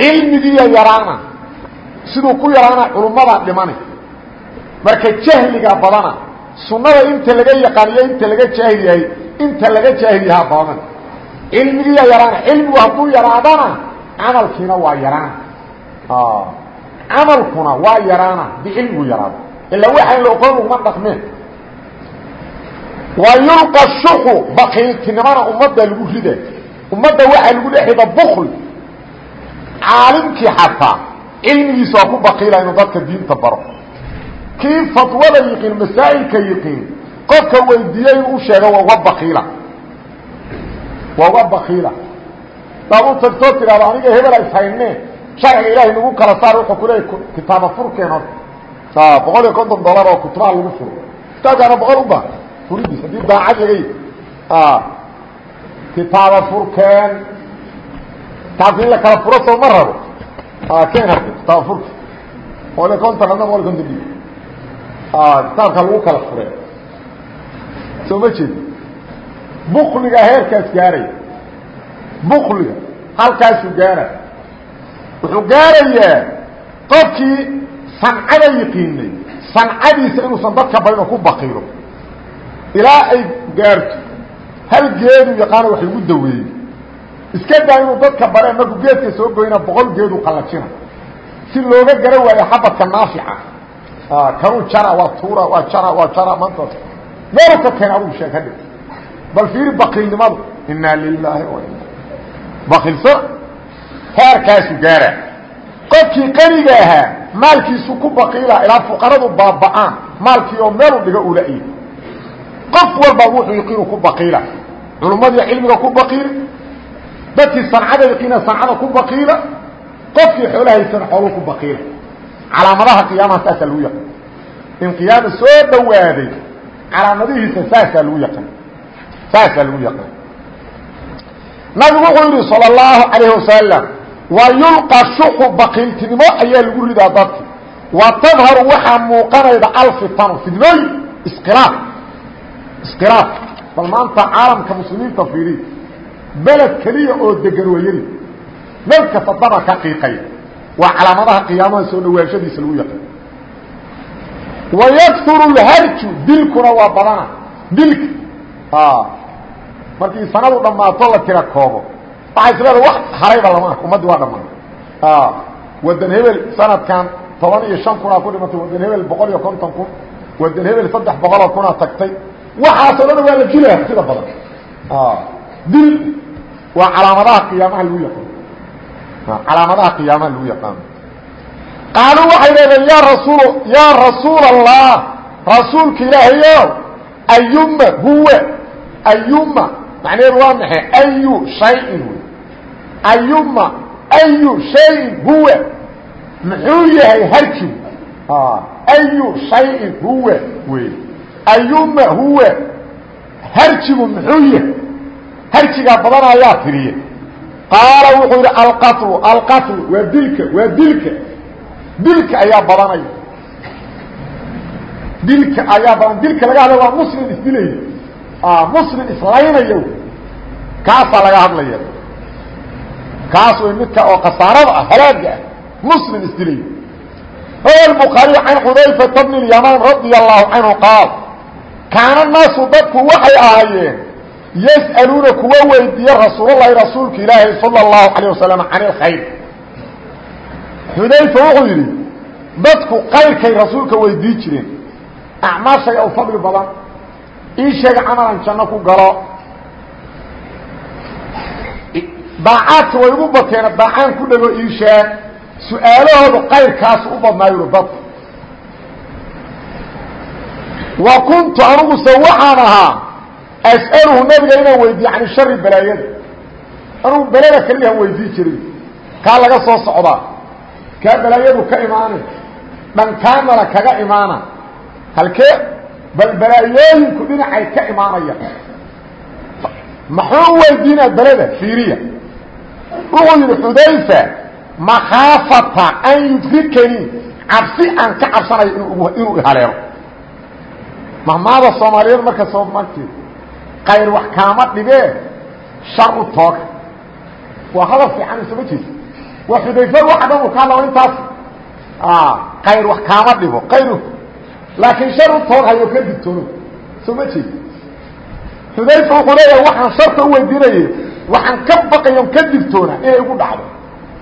Cilmigiiya yaraana siduu ku yaraana culummadaa dhimani marka jahliga badana sunnada inta laga yaqaaniyo inta laga jaahil yahay inta laga jaahil yahaa badan. Cilmigiiya yaraana cilmigu hadduu yaraadana camalkiina waa yaraana camalkuna waa yaraana bicilmigu yaraado. Ilaa waxaan la oqon uguma dhaqmeen wa yulqa shuxu bakiiltinimana ummadda lagu rida ummadda waxaa lagu dhex rida bukl caalimkii xataa cilmigiisa waa ku bakiila inuu dadka diinta baro. Kii fatwada yiqiin masaa'ilka yiqiin qofka weydiiyey inuu sheego waa uga bakiila waa uga bakiila daad u tagtoo tidhahdo aniga hebela ishayne sharciga ilaahay nagu kala saar wuxuu ku leeyahy kitaaba furkeen boqol iyo konton dollar oo kutubaha lagu furo. Kitaabkaana boqol u baa furidiis haddii daacad laga kitaaba furkeen kitaabka in la kala furo soo ma rabo. Keen harka kitaaba furka. Iyo konton adna boqol iyo konton dhig kitaabka lagu kala fure. Soo ma jeedi bukliga heerkaas gaaray. Bukliga halkaasuu gaara wuxuu gaarayaa qofkii sancada yiqiinay. Sancadiisa inuusan dadka barinoo ku bakiilo ilaa ay gaarto. Hal geedu yaqaano wax lagu daweeyey. Iska daa inuu dadka bare markuu geedka soo goyna boqol geedu qallajina si looga gara waayo xabadka naafica kanuu jara waa tuura waa jara waa jara maantaas meelu ka keena adugu sheeg hadhig bal fiiri bakiilnimadu inaa lilaahi wa ina bakiilsana heerkaasu gaara. Qofkii qaniga ahaa maalkiisu ku bakiila ilaa fuqaradu baaba'aan. Maalkii oo meelu dhigo ula-i qof walba wuxuu yaqiinu ku bakiila culummadii cilmiga ku bakiili dadkii sancada yaqiina sancada ku bakiila qofkii xoolo haysana xooluu ku bakiila calaamadaha qiyaamaha saasaa lagu yaqaan. In qiyaama soo dhawaaday calaamadihiisa saasaa lagu yaqaan. Saasaa lagu yaqaan. Nabigu wuxuu yidhi salى اllahu calayh wasalam wa yulqa shuxu baqiiltinimo ayaa lagu ridaa dadki wa tadharu waxaa muuqanayda alfitanu fidnooyin iskhilaaf iskhilaaf bal maanta caalamka muslimiinta fiiriy beled keliya oo degan wayari meel kasta daba ka qiiqay waa calaamadaha qiyaamaha soo dhawaanshadiisa lagu yaqaan. Wayakuru lharju dilkuna waa badana. Dilka markii sanadu dhammaato la tira koobo. Waxay isleeda wax harayba lama ark ummaddii waa dhammaan wadan hebel sanadkan toban iyo shan kunaa ku dhimatay wadan hebel boqol iyo konton kun wadan hebel saddex boqoloo kunaa tagtay waxaasoo dhan waa la dilaa sida badan. Dil waa calaamadaha qiyaamaha lagu yaqaan. Calaamadaha qiyaamaha lagu yaqaano qaaluu waxay leedeen yaa rasuul yaa rasuul allah rasuulka ilaahayo ayuma huwa ayuma macnaheedu waa maxay? Ayu shayin ayuma ayu shayin huwa. Muxuu yahay harjigu ayu shayin huwa wey ayuma huwa harjigu muxuu yahay harjigaa badan ayaa tiriye qaala wuxuu yidhi alqatlu alqatlu waa dilka waa dilka dilka ayaa badanaya dilka ayaa badan dilka laga hadlay waa muslim isdilaya muslim islaynayo kaasaa laga hadlaya kaas way midka oo khasaarada ah halaaga ah muslim isdilaya rawa bukhaariy can xudayfata bni اlyamaan radia allahu canhu qaal kaana naasu dadku waxay ahaayeen yas'aluuna kuwa weydiiye rasuulalahi rasuulka ilaahi salى اlahu alيه wasalam can اlkhayr xudayfa wuxuu yidhi dadku kayrkay rasuulka weydii jireen acmaashay u fadli badan ii sheega camalan janno ku galo daacaadka way ugu bateena daacaan ku dhego ii sheeg su-aalahoodu kayrkaasu u badnaayu dadka wa kuntu aniguse waxaan ahaa as'aluhu nabiga inaan weydiiye can shari balaayada anugu belada keliyahan weydii jiray kaa laga soo socdaa. Kaa balaayadu ka imaana dhankaanala kaga imaana. Halkee bal balaayooyinku dhinacay ka imaanaya maxuu weydiinaa beleda fiiriya. Wuxuu yidhi xudayfa makhaafata an yudrikanii cabsi aan ka cabsanayo inuu ihaleelo mahmaada soomaaliyeed marka soo marti kayr wax kaama dhibee shar u tooga waa hadal fiican isoma jeesa waa xudayfa waxa dhan uu ka hadlao intaas. Kayr wax kaama dhibo kayr laakiin shar u toog hayo ka digtoono. Soo ma jeed xudayfa wuxuu leeyahay waxaan sharta u weydiinayay waxaan ka baqayon ka digtoona inay igu dhacdo.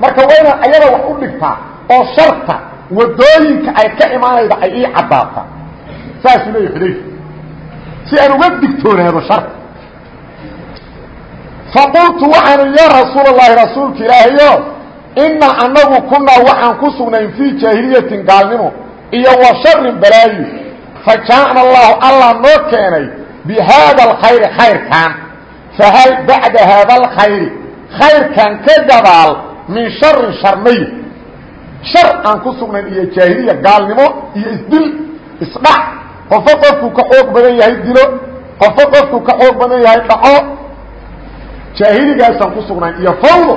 Marka waa inaan ayada wax u dhigtaa oo sharta waddooyinka ay ka imaanayda ay ii caddaata saasuu leeyahy xudayfa si aan uga digtoonaado sharta faqultu waxaanu ya rasuul اlahi rasuulka ilaahayo inaa anagu kunaa waxaan ku sugnayn fii jaahiliyatin gaalnimo iyo wa sharin balaayi fa jaa'na allahu allah noo keenay bi haada alkhayri khayrkan. Fahal bacda haada alkhayri khayrkan ka gadaal min sharin sharmay. Shar aan ku sugnayn iyo jaahiliya gaalnimo iyo isdil isdhac qofo qofkuu ka xoog badan yahay dilo qofo qofkuu ka xoog badan yahay dhaco jaahiligaasaan ku sugnayn iyo fawdo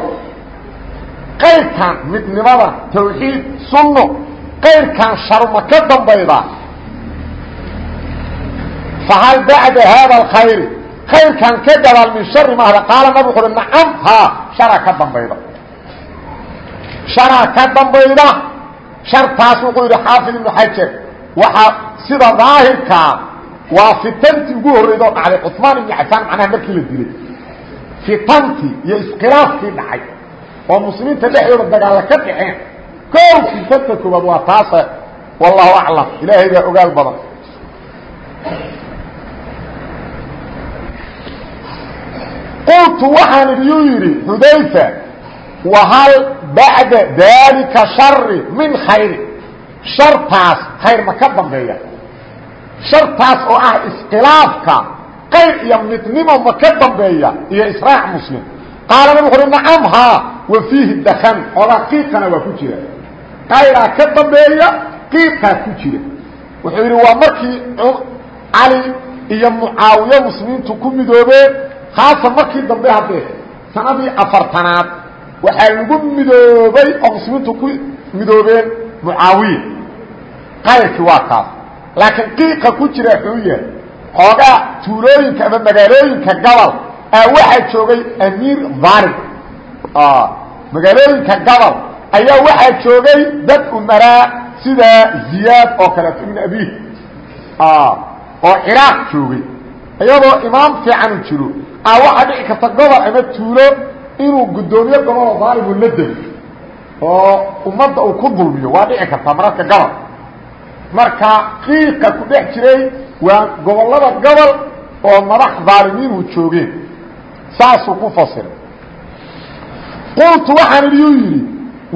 qayrkan midnimada tawxiid sunno qayrkan sharma ka dambayda fahal bacda haada alkhayri khayrkan ka gadaal min shari mahda qaala nabig wuxu nacam haa sharaa ka dambayda. Sharaa ka dambayda shartaas wuxuu yidhi xaafid ibnu xajar waxaa sida daahirkaa waa fitantii ugu horreyda oo dhacday. Cuثmaan ibni cafaan macnaha markii la dilay. Fitantii iyo iskhilaafkii dhacay. Oo muslimiinta dhexdooda dagaalla ka dhexeen kow fitanta koobaad waa taasa wallahu aclam ilaahay baa ogaal badan. Qultu waxaan idiyu yidhi xudayfa wahal bacda daalika shari min khayri shartaas khayr ka dambeeya. Shartaas oo ah iskhilaafka qayr iyo midnimo ma ka dambeeya iyo israac muslim. Qaala nabig uhi nacam haa wa fiihi dakan xoogaa qiiqana waa ku jira. Qayraa ka dambeeya qiiqaa ku jira. Wuxuu yidhi waa markii cali iyo mucaawiye muslimiintu ku midoobeen khaasan markii dambe haddee sanadii afartanaad waxaa lagu midoobay oo muslimiintu ku midoobeen mucaawiya qayrkii waa kaas laakiin qiiqa ku jira xuu yahay xoogaa tuulooyinka ama magaalooyinka gobol aa waxaa joogay amiir dhaalim magaalooyinka gobol ayaa waxaa joogay dad umaraa sida ziyaad oo kaleeto ibn abi oo ciraaq joogay. Iyadoo imaam fiicanu jiro a waxaa dhici karta gobol ama tuulo inuu guddoomiye goboloo daalimu la dego oo ummadda uu ku dulmiyo waa dhici kartaa mararka gobol marka qiiqa ku dhex jiray waa gobollada gobol oo madax daalimiinhu joogeen saasuu ku fasiray qultu waxaan idhi uu yidhi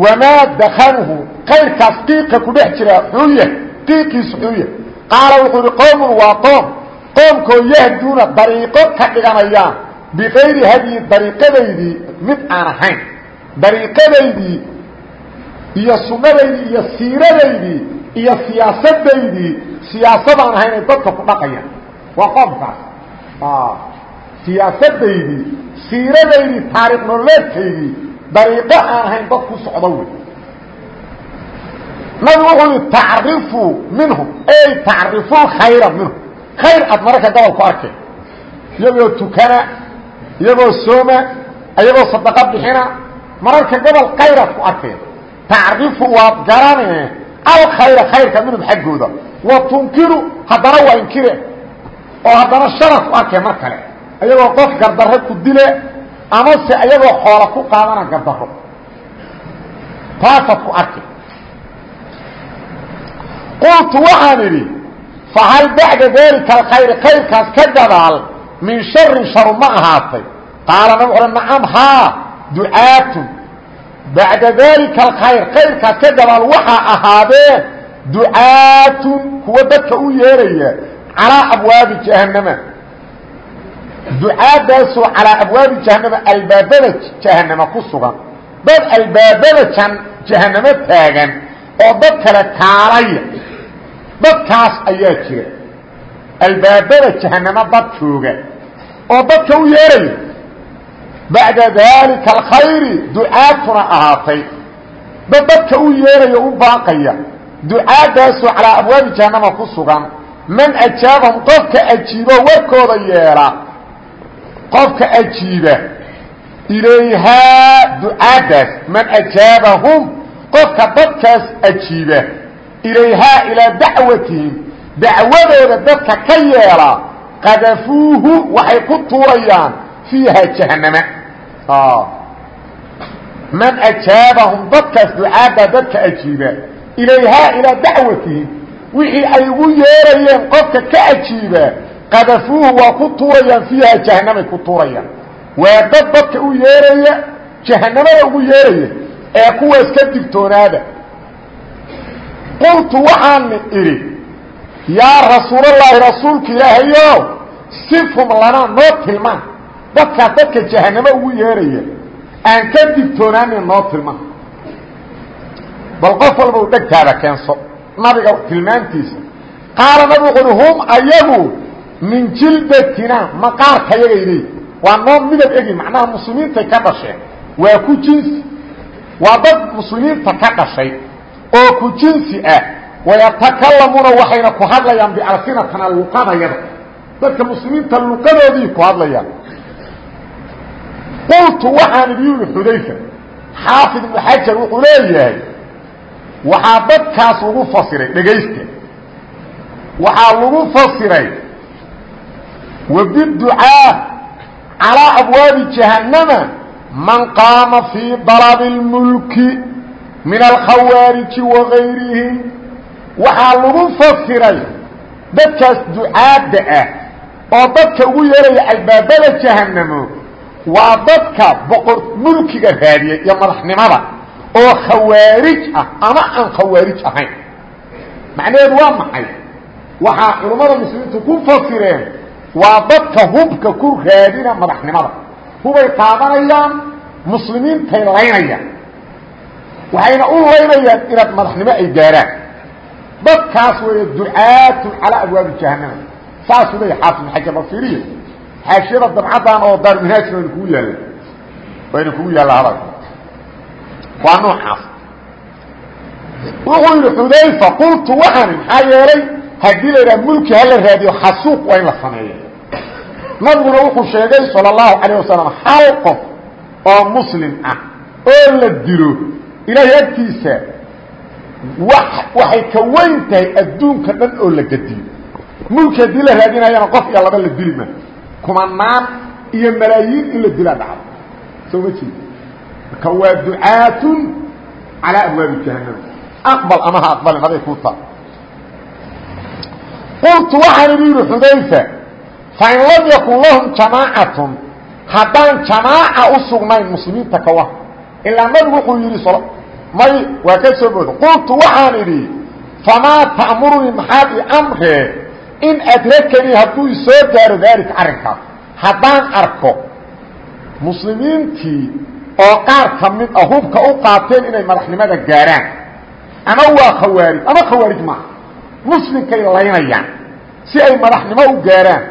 wamaa dakanuhu kayrkaas qiiqa ku dhex jira xuya qiiqiisu xuya qaala wuxuu ihi qowmun waa qoom. Qoomkoo yahduuna dariiqo ka dhiganayaan bikayri hadyi dariiqadaydii mid aan ahayn. Dariiqadaydii iyo sunnadaydii iyo siiradaydii iyo siyaasadaydii siyaasadaan ahayn ay dadka ku dhaqayaan. Waa qoomkaas siyaasadaydii siiradaydii taariikh nololeedkaydii dariiqo aan ahayn dad ku socdo wey nabigu wuxuu yihi tacrifuu minhum. Ey tacrifuu khayra minhum. Khayr aad mararka gobol ku arkeen. Iyagoo tukana iyagoo sooma iyagoo sadaqo bixina mararka gobol khayraad ku arkeen. Tacrifu waad garanee alkhayra khayrka minhum xaggooda. Wa tunkiru haddana waa inkire oo haddana shara ku arkeen mar kale. Ayagoo qof gardarro ku dile amase ayagoo xoola ku qaadana gardarro taasaad ku arkeen qultu waxaan idhi fahal bacda daalika alkhayri khayrkaas ka gadaal min sharin sharu ma ahaatay. Qaala nabig ule nacam haa ducaatun bacda daalika alkhayr khayrkaas ka gadaal waxaa ahaadeen ducaatun kuwa dadka u yeeraya calaa abwaabi jahannama ducaadaasoo calaa abwaabi jahannama albaabada jahannama ku sugan dad albaabada jahannamo taagan oo dad kale kaalaya dadkaas ayaa jira albaabada jahanamo dad jooga oo dadka u yeeraya bacda daalika alkhayri ducaatuna ahaatay dad dadka u yeeraya u baaqaya ducaadaasoo calaa abwaabi jahannama ku sugan man ajaabahum qofka ajiibo warkooda yeela qofka ajiiba ilayhaa ducaadaas man ajaabahum qofka dadkaas ajiiba ilayhaa ilaa dacwatihim dacwadooda dadka ka yeela qadafuuhu waxay ku tuurayaan fiiha jahannama man ajaabahum dadkaas ducaadda dadka ajiiba ilayhaa ilaa dacwatihim wixii ay ugu yeerayeen qofka ka ajiiba qadafuuhu waa ku tuurayaan fiiha jahannamay ku tuurayaan waa dad dadka u yeeraya jahannamada ugu yeeraya ee kuwaas ka digtoonaada qultu waxaan idhi yaa rasuulallaahi rasuulka ilaahayo sifhum lanaa noo tilmaan dadkaas dadka jahanamo ugu yeeraya aan ka digtoonaanin noo tilmaan bal qof walba u dhegtaada keenso nabiga tilmaantiisa. Qaala nabigu wuxu uhi hum ayagu min jildatina maqaarkayagay leey waa noo midab egi macnaha muslimiintay ka dhasheen waa ku jinsi. Waa dad muslimiinta ka dhashay oo ku jinsi ah. Wayatakallamuuna waxayna ku hadlayaan bialsinatana luqadayada dadka muslimiinta luqadoodii ku hadlayaan qultu waxaan idhi yuli xudayfa xaafid ibnu xajar wuxuu leeyahay waxaa dadkaas lagu fasiray dhegaysta waxaa lagu fasiray wabiducaa calaa abwaabi jahannama man qaama fii dalabi اlmulki min alkhawaariji wagayrihim waxaa lagu fasiray dadkaas ducaadda ah oo dadka ugu yeeraya albaabada jahannamo waa dadka boqor mulkiga raadiyay iyo madaxnimada oo khawaarij ah ama aan khawaarij ahayn. Macnaheedu waa maxay? Waxaa culummada muslimiintu ku fasireen waa dadka hubka ku raadina madaxnimada. Hubay qaadanayaan muslimiintay laynayaan. Waxayna u laynayaan inaad madaxnimo ay gaaraan. Dadkaas weeye ducaatun calaa abwaabi jahanama saasuu leeya xaafid xajar bafiriya xaashiyada dabcadan oo daarminhaajna wayna kugu yaalla wayna kugu yaalla hadalka waa noocaas wuxuu yidhi xudayfa qultu waxaan maxaa yeelay haddii la yidhaha mulki hala raadiyo xasuuq waa in la sameeyo nabiguna wuxuu sheegay sala allahu calayh wasalam hal qof oo muslim ah oo la dilo ilaahay agtiisa waxay ka weyn tahay adduunka dhan oo la gadiyo. Mulki haddii la raadinayana qof iyo laba la dili ma kumanaan iyo malaayiin in la dilaa dhacdo. Soo ma jeed marka waa ducaatun calaa abwaabi jahanam aqbal ama ha aqbalin aday kuu ta qultu waxaan idhi yidhi xudayfa fain lam yakun lahum jamaacatun. Haddaan jamaaca u sugnayn muslimiinta kawa ilaa nabigu wuxuu yidhi may waa ka soo booda qultu waxaan idhi famaa ta'murunii maxaad i in adrakanii hadduu isoo gaaro daalika arrinkaas haddaan arko muslimiintii oo qaar ka mid a hubka u qaateen inay madaxnimada gaaraan ama waa khawaarij ama khawaarij maaha muslimkay laynayaan si ay madaxnimo u gaaraan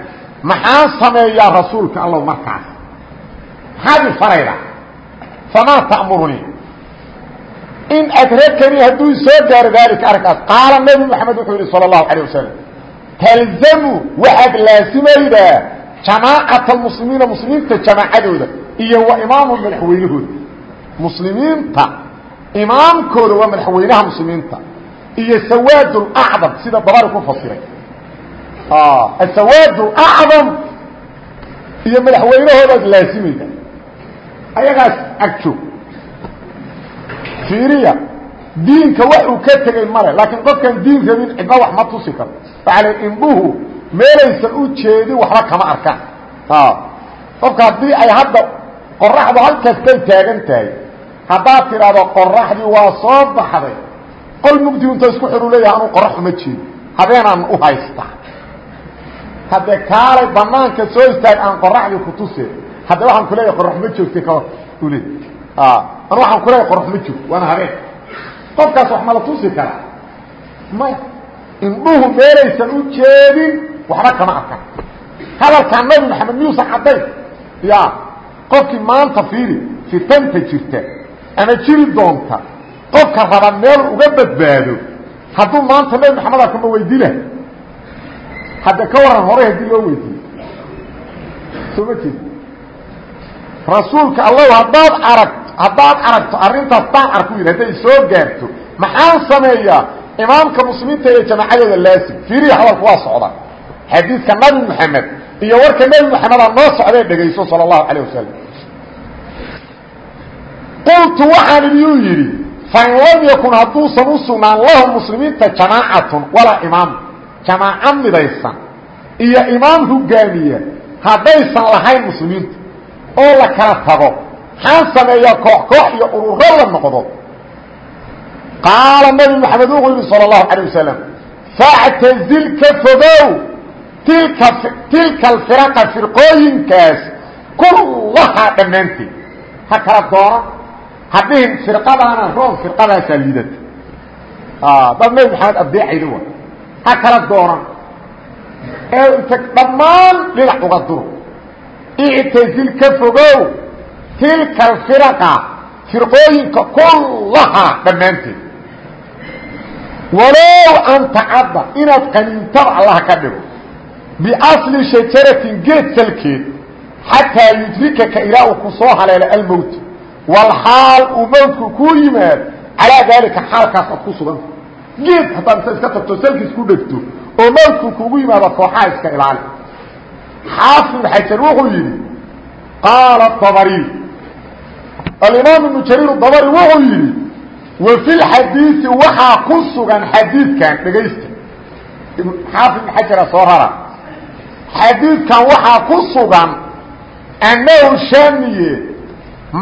maxaan sameeyaa rasuulka allow markaas? Maxaad farayda? Famaa ta'murunii in adrakanii hadduu soo gaaro daalika arrinkaas qaala nebi moxamed wuxuu yidhi sala allahu calay wasalam talzamu waxaad laasimaydaa jamaacata almuslimiina muslimiinta jamaacadooda iyo wa imaamu madaxweynahooda. Muslimiinta imaamkooda waa madaxweynaha muslimiinta iyo sawaad اacdam sida dabari ku fasiray. Asawaad اacdam iyo madaxweynahoodaad laasimayda ayagaas agjoog. Fiiriya diinka wax uu ka tegey male laakiin qofkaan diin rabin cidna wax ma tusi karo. Waale indhuhu meelaysan u jeedin waxba kama arkaan. Qofka haddii ay hadda qoraxdu halkaastay taagan tahay haddaad tidhaahdo qoraxdii waa soo baxday qol mugdigu inta isku xiru leeyaha anuu qorax uma jeedo habeenaan u haystaa haddee kaalay banaanka soo istaag aan qoraxdii ku tuse hadde waxaan ku leeyahay qorax ma joogtay ka ule anu waxaan ku leeyahay qorax ma joogto waana habeen qofkaas wax ma la tusi karaa maya indhuhu meelaysan u jeedin waxba kama arkan hadalkaa nabi maxamed miyuusan caddayn ya qofkii maanta fiiri fitanta jirta ama jiri doonta qofka raba meel uga badbaado hadduu maanta nebi maxamed arkama weydila hadda ka waran horay haddii loo weydiiyo soo ma jeed rasuulka allahu haddaad arag haddaad aragto arrintaas daan arku hadday soo gaarto maxaan sameeyaa? Imaamka muslimiinta iyo jamaacadooda laasim fiiriya hadalku waa socda. Xadiidka nabi maxamed iyo warka nebi maxamedaa noo socdee dhegayso sala allahu calayh wasalam qultu waxaan idiyuu yidhi fain lam yakun hadduusan u sugnaan lahum muslimiinta jamaacatun walaa imaam jamaaco midaysan iyo imaam hogaamiya haddaysan lahayn muslimiintu oo la kala tago maxaan sameeyaa koox koox iyo ururo la noqdo qaala nabi maxamed wuxuu yidhi salى اlahu alيه wasalam factazil ka fogow tilka tilka alfiraqa firqooyinkaas kullahaa dhammaanteed ha kala doona hadhihin firqadaana room firqadaasaa liidata dad nebi maxamed adeecayda wa ha kala doonan ee inta dhammaan dhinac uga duro ictazil ka fogow tilka alfiraqa firqooyinka kullahaa dhammaanteed. Walow an tacadda inaad qaniintaba allaha ka dhigo biasli shajaratin geed salkeed xataa yudrikaka ilaa uu ku soo haleelo almowt walxaal uu mowtku kuu yimaad calaa daalika xaalkaas aad ku suganta geed haddaad inta iska tagto salkiis ku dhegto oo mowtku kuugu yimaado kooxaha iska ilaali. Xaafid xajar wuxuu yidhi qaala dabari alimaam ibnu jariir dabari wuxuu yidhi wa fi lxadiidi waxaa ku sugan xadiidkan dhegaysta xaafid ibn xajara soo rara. Xadiidkan waxaa ku sugan annahu shaamiye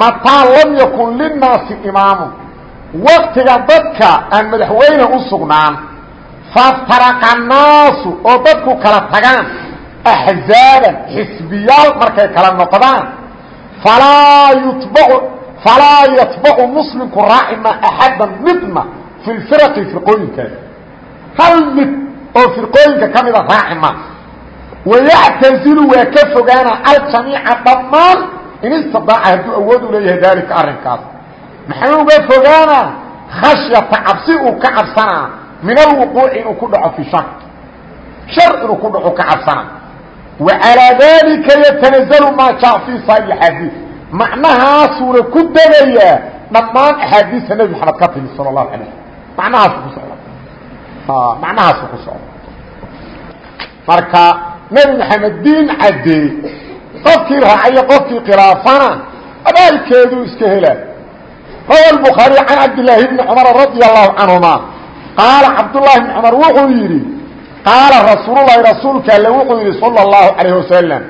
mataa lam yakun linnaasi imaamu waktiga dadka aan madaxweyne u sugnaan faftaraqa annaasu oo dadku kala tagaan axzaaban xisbiyaal markay kala noqdaan falaa yutbacu falaa yatbacu muslimku raacima axaddan midna fi lfiraqi firqooyinkaas hal mid oo firqooyinka ka mida raacima wayactazilu waa ka fogaana aljamiica dhammaan. In istidaaca hadduu awood u leeyahay daalika arrinkaas. Maxaa uga fogaana? Khashyata cabsi uu ka cabsanaa. Min alwuquuci inuu ku dhaco fi shar shar inuu ku dhaco ka cabsanaa. Wa calaa dalika yatanazalu maa jaa fii saa'ir axaadiis macnahaasuuna ku degayaa dhammaan axaadiista nebi moxamed ka timi sala allahu alayh macnahaasu ku socda ah, macnahaasu ku socda marka nebi maxamed diin caddeey qofkii raacayo qofkii khilaafana abaalkeeduu iska helaa rawa lbukhaari can cabdillaahi ibni cumara radia allahu canhuma qaala cabdullaahi ibni cumar wuxuu yidhi qaala rasuululahi rasuulka alle wuxuu yidhi sala allahu calayh wasalam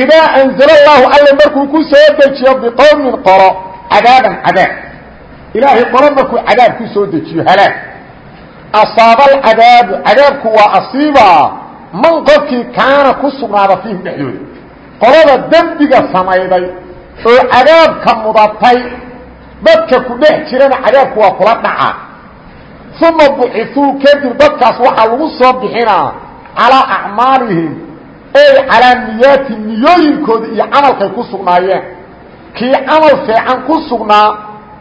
idaa anzala allahu alle markuu ku soo dejiyo biqowmin qoro cadaaban cadaab ilaahay qoro markuu cadaab ku soo dejiyo halaag asaaba alcadaabu cadaabku waa asiibaa man qofkii kaana ku sugnaada fiihim dhexdooda qolada dembiga samayday oo cadaabka mudatay dadka ku dhex jirana cadaabku waa kula dhacaa uma bucifuu kadib dadkaas waxaa lagu soo bixinaa calaa acmaalihim ey calaa niyaati niyooyinkooda iyo camalkay ku sugnaayeen. Kii camal fiican ku sugnaa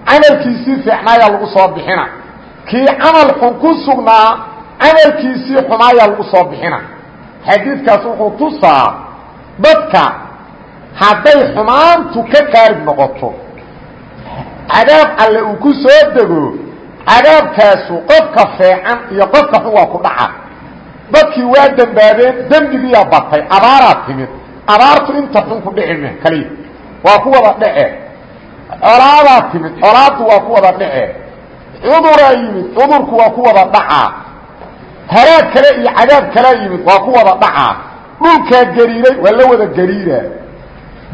camalkiisii fiicnaayaa lagu soo bixina kii camal xun ku sugnaa camalkiisii xumaayaa lagu soo bixina xadiidkaas wuxuu tusaa dadka hadday xumaantu ka qaarib noqoto cadaab alle uu ku soo dego cadaabkaasu qofka feecan iyo qofka xun waa ku dhaca dadkii waa dembaabeen dembigiiyaa batay abaaraa timid. Abaartu inta xun ku dhici kaliya. Waa ku wada dhece. Colaadaa timid colaaddu waa ku wada dhece. Cuduraa yimid cudurku waa ku wada dhacaa haraag kale iyo cadaab kalaa yimid waa ku wada dhacaa dhulkaa gariiray waa la wada gariiraa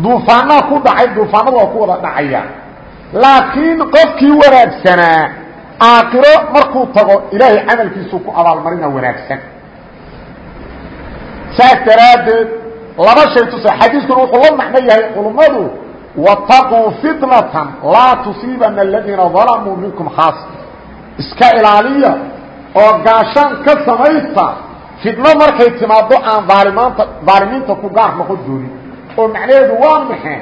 duufaanaa ku dhacay duufaanadu waa ku wada dhacaya. Laakiin qofkii wanaagsanaa aakiro markuu tago ilaahay camalkiisuu ku abaalmarina wanaagsan saas daraaddeed laba shay tusa xadiiskuna wuxuu la macno yahay culummadu wataquu fitnatan laa tusiibana aladiina dalamuu minkum khaasa iska ilaaliya oo gaashaan ka samaysta fitno markay timaado aan aalimaanta daalimiinta ku gaar noqon doonin oo macnaheedu waa maxay?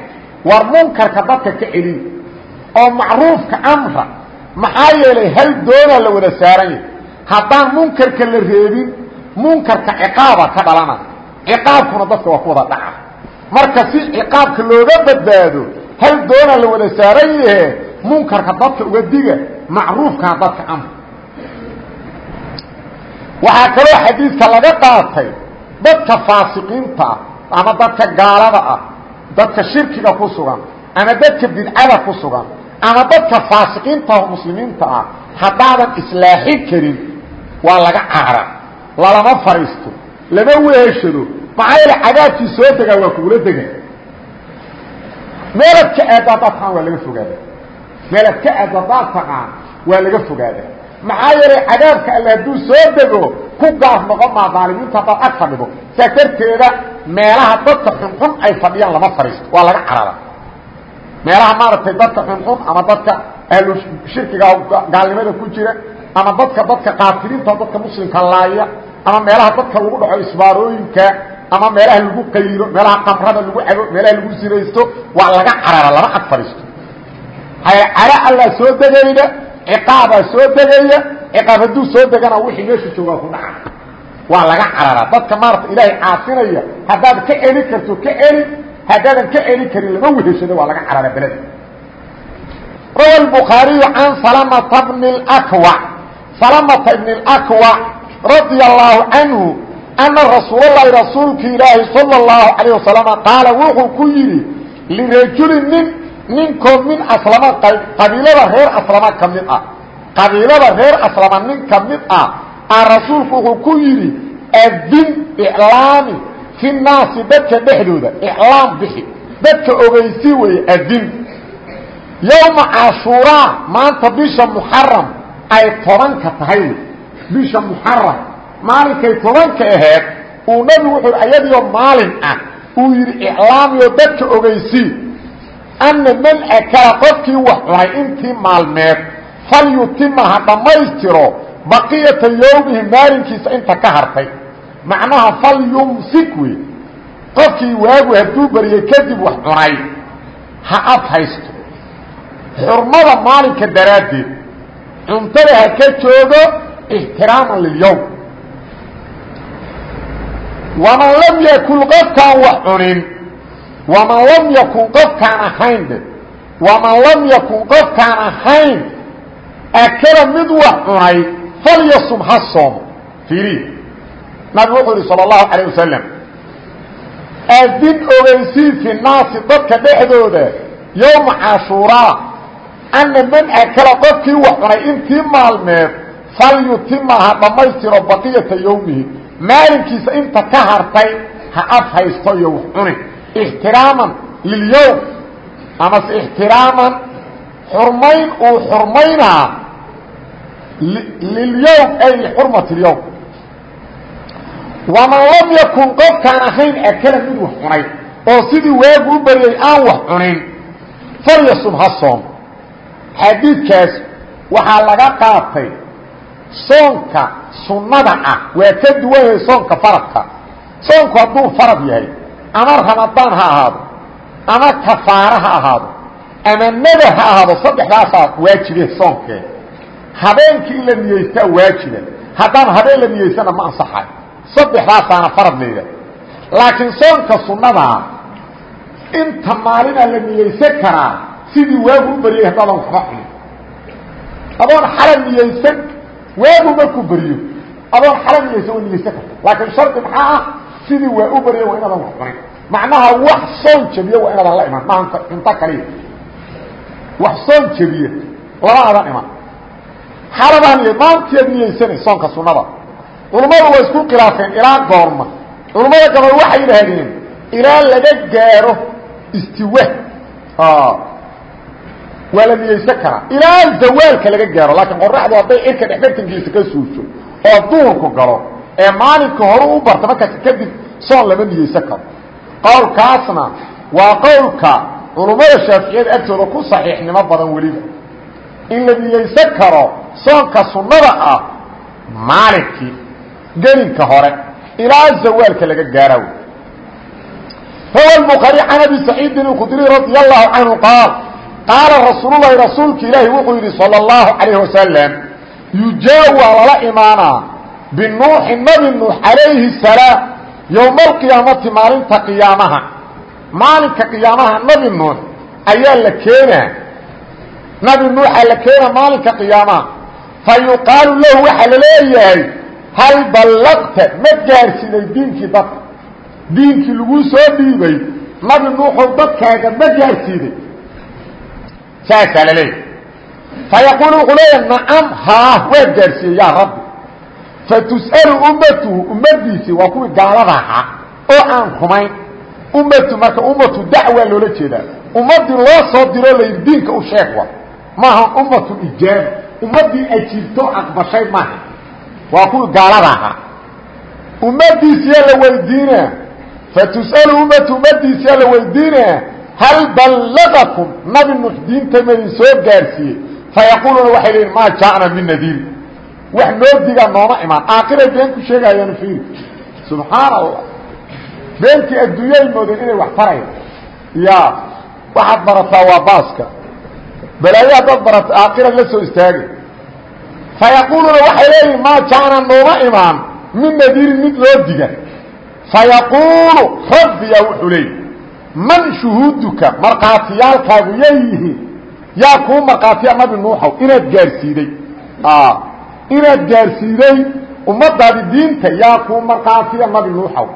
War munkarka dadka ka celiy oo macruufka amra maxaa yeelay hal doonaa la wada saaran yahay haddaan munkarka la reebin munkarka ciqaaba ka dhalana. Ciqaabkuna dadka waa ku wada dhaca. Marka si ciqaabka looga badbaado hal doonaa la wada saaran yahe munkarka dadka uga diga macruufkana dadka amra waxaa kaloo xadiidka laga qaatay dadka faasiqiinta ah ama dadka gaalada ah dadka shirkiga ku sugan ama dadka bidcada ku sugan ama dadka faasiqiinta muslimiinta ah haddaadan islaaxin karin waa laga cara lalama fariisto lama weeshado maxaa yeele cadaabkii soo degaa waa kugula dega meelad ka aado haddaad taqaan waa laga fogaada meelad ka aado haddaad taqaan waa laga fogaada maxaa yeelay cadaabka alle hadduu soo dego ku gaaf noqon maa daalimiinta haddaad ag fadhido saas darteeda meelaha dadka xunxun ay fadhiyaan lama fariisto waa laga carara. Meelaha maaragtay dadka xunxun ama dadka ahlu shirkiga gaalnimada ku jira ama dadka dadka qaatiliinta dadka muslimka laaya ama meelaha dadka lagu dhaco isbaarooyinka ama meelaha lagu qaylo meelaha qamrada lagu cabo meelaha lagu sinaysto waa laga carara lama ag fadhiisto caro allaa soo degayda ciqaabaa soo degaya ciqaab hadduu soo degana wixii meesha joogaa ku dhaca. Waa laga carara. Dadka maarata ilaahay caasinaya haddaad ka celi karto ka celi haddaadan ka celi karin lama weheshada waa laga carara beleda rawa bukhaariyu can salamata bni اkwac salamata ibn اlakwac radia allahu canhu ana rasuulalahi rasuulki ilaahi sala اllahu calayh wasalama qaala wuxuu ku yidhi lirajuli nin ninkoo min aslama qabiilada reer aslama ka mid ah. Qabiilada reer aslama nin ka mid ah. Aa rasuulku wuxuu ku yidhi adin iclaami fi naasi dadka dhexdooda iclaam bixi dadka ogeysi weeye adin yowma cashuuraa maanta bisha muxaram ay tobanka tahay. Bisha muxaram maalinkay tobanka aheed uu nabigu wuxuu ayadiyo maalin ah uu yidhi iclaamiyo dadka ogeysii anna man akala qofkii wax cunay intii maalmeed falyutima ha dhammaystiro baqiyata yowmihi maalinkiisa inta ka hartay. Macnaha falyumsik wey qofkii waagu hadduu bariyey kadib wax cunay ha af haysto xurmada maalinka daraaddeed cuntada ha ka joogo ixtiraaman lilyowm waman lam yakun qofkaan wax cunin waman lam yakun qofkaan ahayn dhe waman lam yakun qofkaan ahayn akala mid wax cunay falyasum ha soomo fiiri nabigu wuxuu yihi salى اlahu عalيه wasalam adin ogeysii fi naasi dadka dhexdooda yowma cashuuraa ana man akala qofkii wax cunay intii maalmeed falyutima ha dhammaystiro baqiyata yowmihi maalinkiisa inta ka hartay ha af haysto iyo wax cunin ixtiraaman lilyowm amase ixtiraaman xurmayn uu xurmaynaa lilyowm ay lixurmati اlyowm waman lam yakun qofkaan ahayn akala mid wax cunay oo sidii waagu u baryay aan wax cunin falyasum soom xadiidkaas waxaa laga qaatay soonka sunnada ah. Waa ka duwan yahay soonka faradka. Soonku hadduu farad yahay ama ramadaan ha ahaado ama kafaare ha ahaado ama nadar ha ahaado saddexdaasaa waajibe soonkee habeenkii in la niyeystaa waajiba haddaan habeen la niyeysana ma ansaxay. Saddexdaasaana farad layda laakiin soonka sunnadaa inta maalinaa la niyeysan karaa sidii waagu u baryay haddaadan waxba cunin adoon xala niyeysan waagu markuu beryo adoon xala niyeysan waa niyeysan karta laakiin shardi maxaa ah? Sidii waa u barya waa inaadan wax cunin macnaha wax soon jabiye waa inaadan la iman maaha cunto kaliya. Wax soon jabiye lama adan iman xaladaan iyo maantiad niyeysanay soonka sunnada. Culummadu waa isku khilaafeen ilaa goorma. Culummada gabal waxay yidhaahdeen ilaa laga gaaro istiwa waa la niyeysan karaa? Ilaa zawaalka laga gaaro laakiin qoraxdu hadday cirka dhexbartankiisa ka suusho oo duurku galo ee maalinka horu u barta markaas kadib soon lama niyeysan karo. Qowlkaasna waa qowlka culummada shaaficiyada agtooda ku saxiixnimo badan weliba. In la niyeysan karo soonka sunnada ah maalinkii gelinka hore ilaa zawaalka laga gaara rawa bukaari can abi saciidin اkudri radi allahu canhu qaal qaala rasuululahi rasuulki ilaahi wuxuu yidhi salى اlahu alayh wasalam yujaabu waa lala imaanaa binuuxi nabi nuux calayhi salaam yowma alqiyaamati maalinta qiyaamaha. Maalinka qiyaamaha nabi nuux ayaa la keenaa. Nabi nuuxaa la keenaa maalinka qiyaamaha. Fa yuqaalu lahu waxaa la leeyahay hal ballaqta ma gaarsiinay diinkii dadka? Diinkii laguu soo dhiibay? Nabi nuuxow dadkaaga ma gaarsiinay saasaa la leeyahay fayaquulu wuxuu leeyahay nacam haa waa gaarsiiyey yaa rabbi fatus'alu ummatuhu ummadiisii waa kuwii gaalada ahaa oo aan rumayn ummatu marka ummatu dacwaa loola jeedaa ummaddii loo soo diroo layidhi diinka u sheeg wa maaha ummatu ijaaba ummaddii ajiibto aqbashay maaha waa kuwii gaalada ahaa ummadiisiyaa la weydiinaa fatus'alu ummatu ummadiisiyaa la weydiinaa hal ballaqakum nabi nuux diinta maydin soo gaarsiiyey fayaquuluuna waxay leeyiin maa jaa'na min nadiir wax noo digaa nooma imaan aakiray been ku sheegayaan fiiri subxaana allah beentii adduunyay moodeen inay wax tarayan ya waxaad barataa waa baaska balaayo haddaad barata aakhira la soo istaagay fayaquuluuna waxay leeyihiin maa jaana nooma imaan min nadiirin mid loo diga fayaquulu rabbiyaa wuxuu leeyihi man shuhuuduka markhaatiyaalkaagu yay yihiin yaa kuu markhaatiya nabi nuuxow inaad gaarsiiday. Inaad gaarsiiday ummadaadi diinta yaa kuu markhaatiya nabi nuuxow.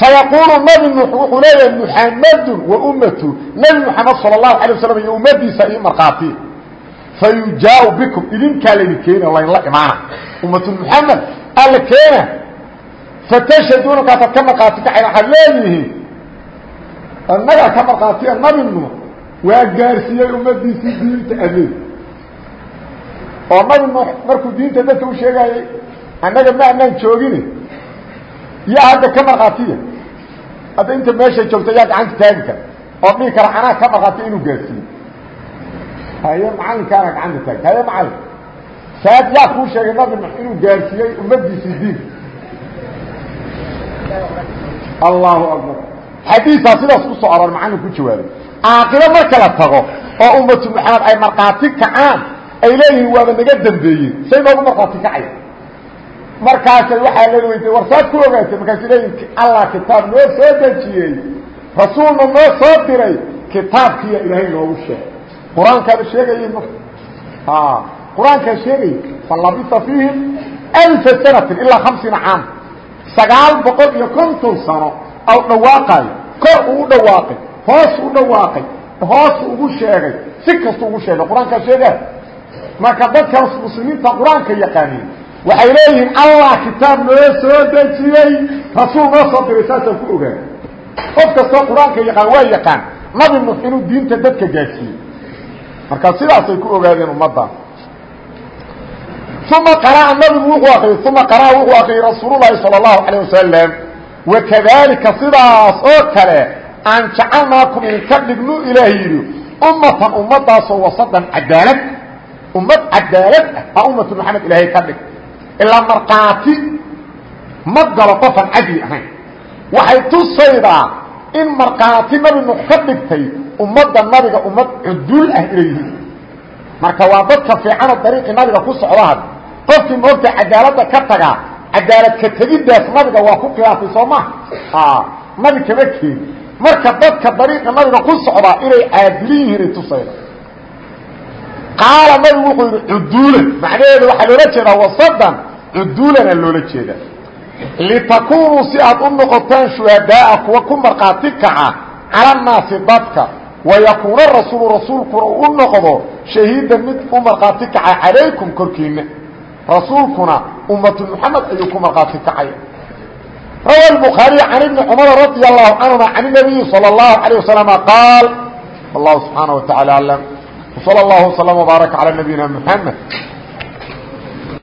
Fayaquulu nabi nuux wuxuu leeyahay muxamadun wa ummatu nebi moxamed sala allahu alay waslam iyo ummadiisa io markhaatiya fayujaau bikum idinkaa laydin keena laynla imaana. Ummatu muxamed alla keena fatashhaduuna kaasaad ka markhaati kacay waxaad leedihiin annagaa ka markhaatiya nabi nuux waa gaarsiiyey ummadiisii diinta adeeg oo nabi nuux markuu diinta dadka u sheegaayey annaga ma anaan joogini yaa hadda ka markhaatiya hadda inta meesha joogta yaa gacanta taagi kara oo dhihi kara anaa ka markhaatiya inuu gaarsiiyo haye macalinkaana gacanta taag haye macalin saad yaa kuu sheegay nabi nuux inuu gaarsiiyey ummadiisii diinka allahu akbar. Xadiisaa sidaas ku soo aroor macallin ku jawaabay. Caaqilo marka la tago oo ummatu maxamed ay markhaati kacaan ay leeyihiin waaba naga dambeeyey. Say noogu markhaati kacaya markaasay waxaa la weydiye war saad ku ogaatay? Markaasay leeyihiin allah kitaab noo soo dejiyey. Rasuulna noo soo diray. Kitaabkiiya ilaahay noogu sheegay. Qur'aankaaba sheegayey marka qur'aankaa sheegaya falabisa fiihim alfa sanatin ilaa hamsiina caam sagaal boqol iyo konton sano aw dhawaaqaayo kor uu dhawaaqay hoos u dhawaaqay hoosu ugu sheegay si kastu ugu sheegay. Qur'aankaa sheegaa marka dadkaas muslimiinta qur'aanka yaqaaniin waxay leeyihiin allah kitaab noo soo dejiyey. Rasuul noo soo diray saasaan ku ogaan qof kastoo qur'aanka yaqaan waa yaqaan nabi nuux inuu diinta dadka gaadsiiyey marka sidaasay ku ogaadeen ummadda uma qara'a nabigu wuxuu akriyey uma qara'a wuxuu akriyey rasuululahi sala allahu calayh wasalam wakadaalika sidaas oo kale aan jacalnaakum idinka dhignu ilaah yidhi ummatan ummadaasoo wasadan cadaalad ummad cadaalad ah aa ummatu maxamed ilaahay ka dhig ilaa markhaati ma galo qofan cadli ahayn waxay tusaydaa in markhaati nabinu ka dhigtay ummadda nabiga ummad cuduul ah inay yihiin marka waa dadka fiicano dariiqii nabiga ku socdahad qofkii moogta cadaaladda ka tagaa cadaalad ka tegiddaas nabiga waa ku khilaafay soo maha nabi kama keeni marka dadka dariiqa nabiga ku socdaa inay caadilin yihiin ay tusayda qaala nabigu wuxuu yidhi cuduulan macnaheedu waxaa loola jeedaa wasadan cuduulana loola jeedaa. Litakuunuu si aad u noqotaan shuhadaaa kuwa ku markhaati kaca cala annaasi dadka wayakuuna rasuulu rasuulkuna u noqdo shahiidan mid u markhaati kaca calaykum korkiinna rasuulkuna ummatu muxamed ayuu ku markhaati kacaya rawa الbخaariي can ibni cmar radي الlahu canهuma can الnabiyi salى الlahu عalيه waslama qaal wallahu subxaanaه wa taعala aclam wslى اllahu وslm وbaaraka calى nabiyina mحamed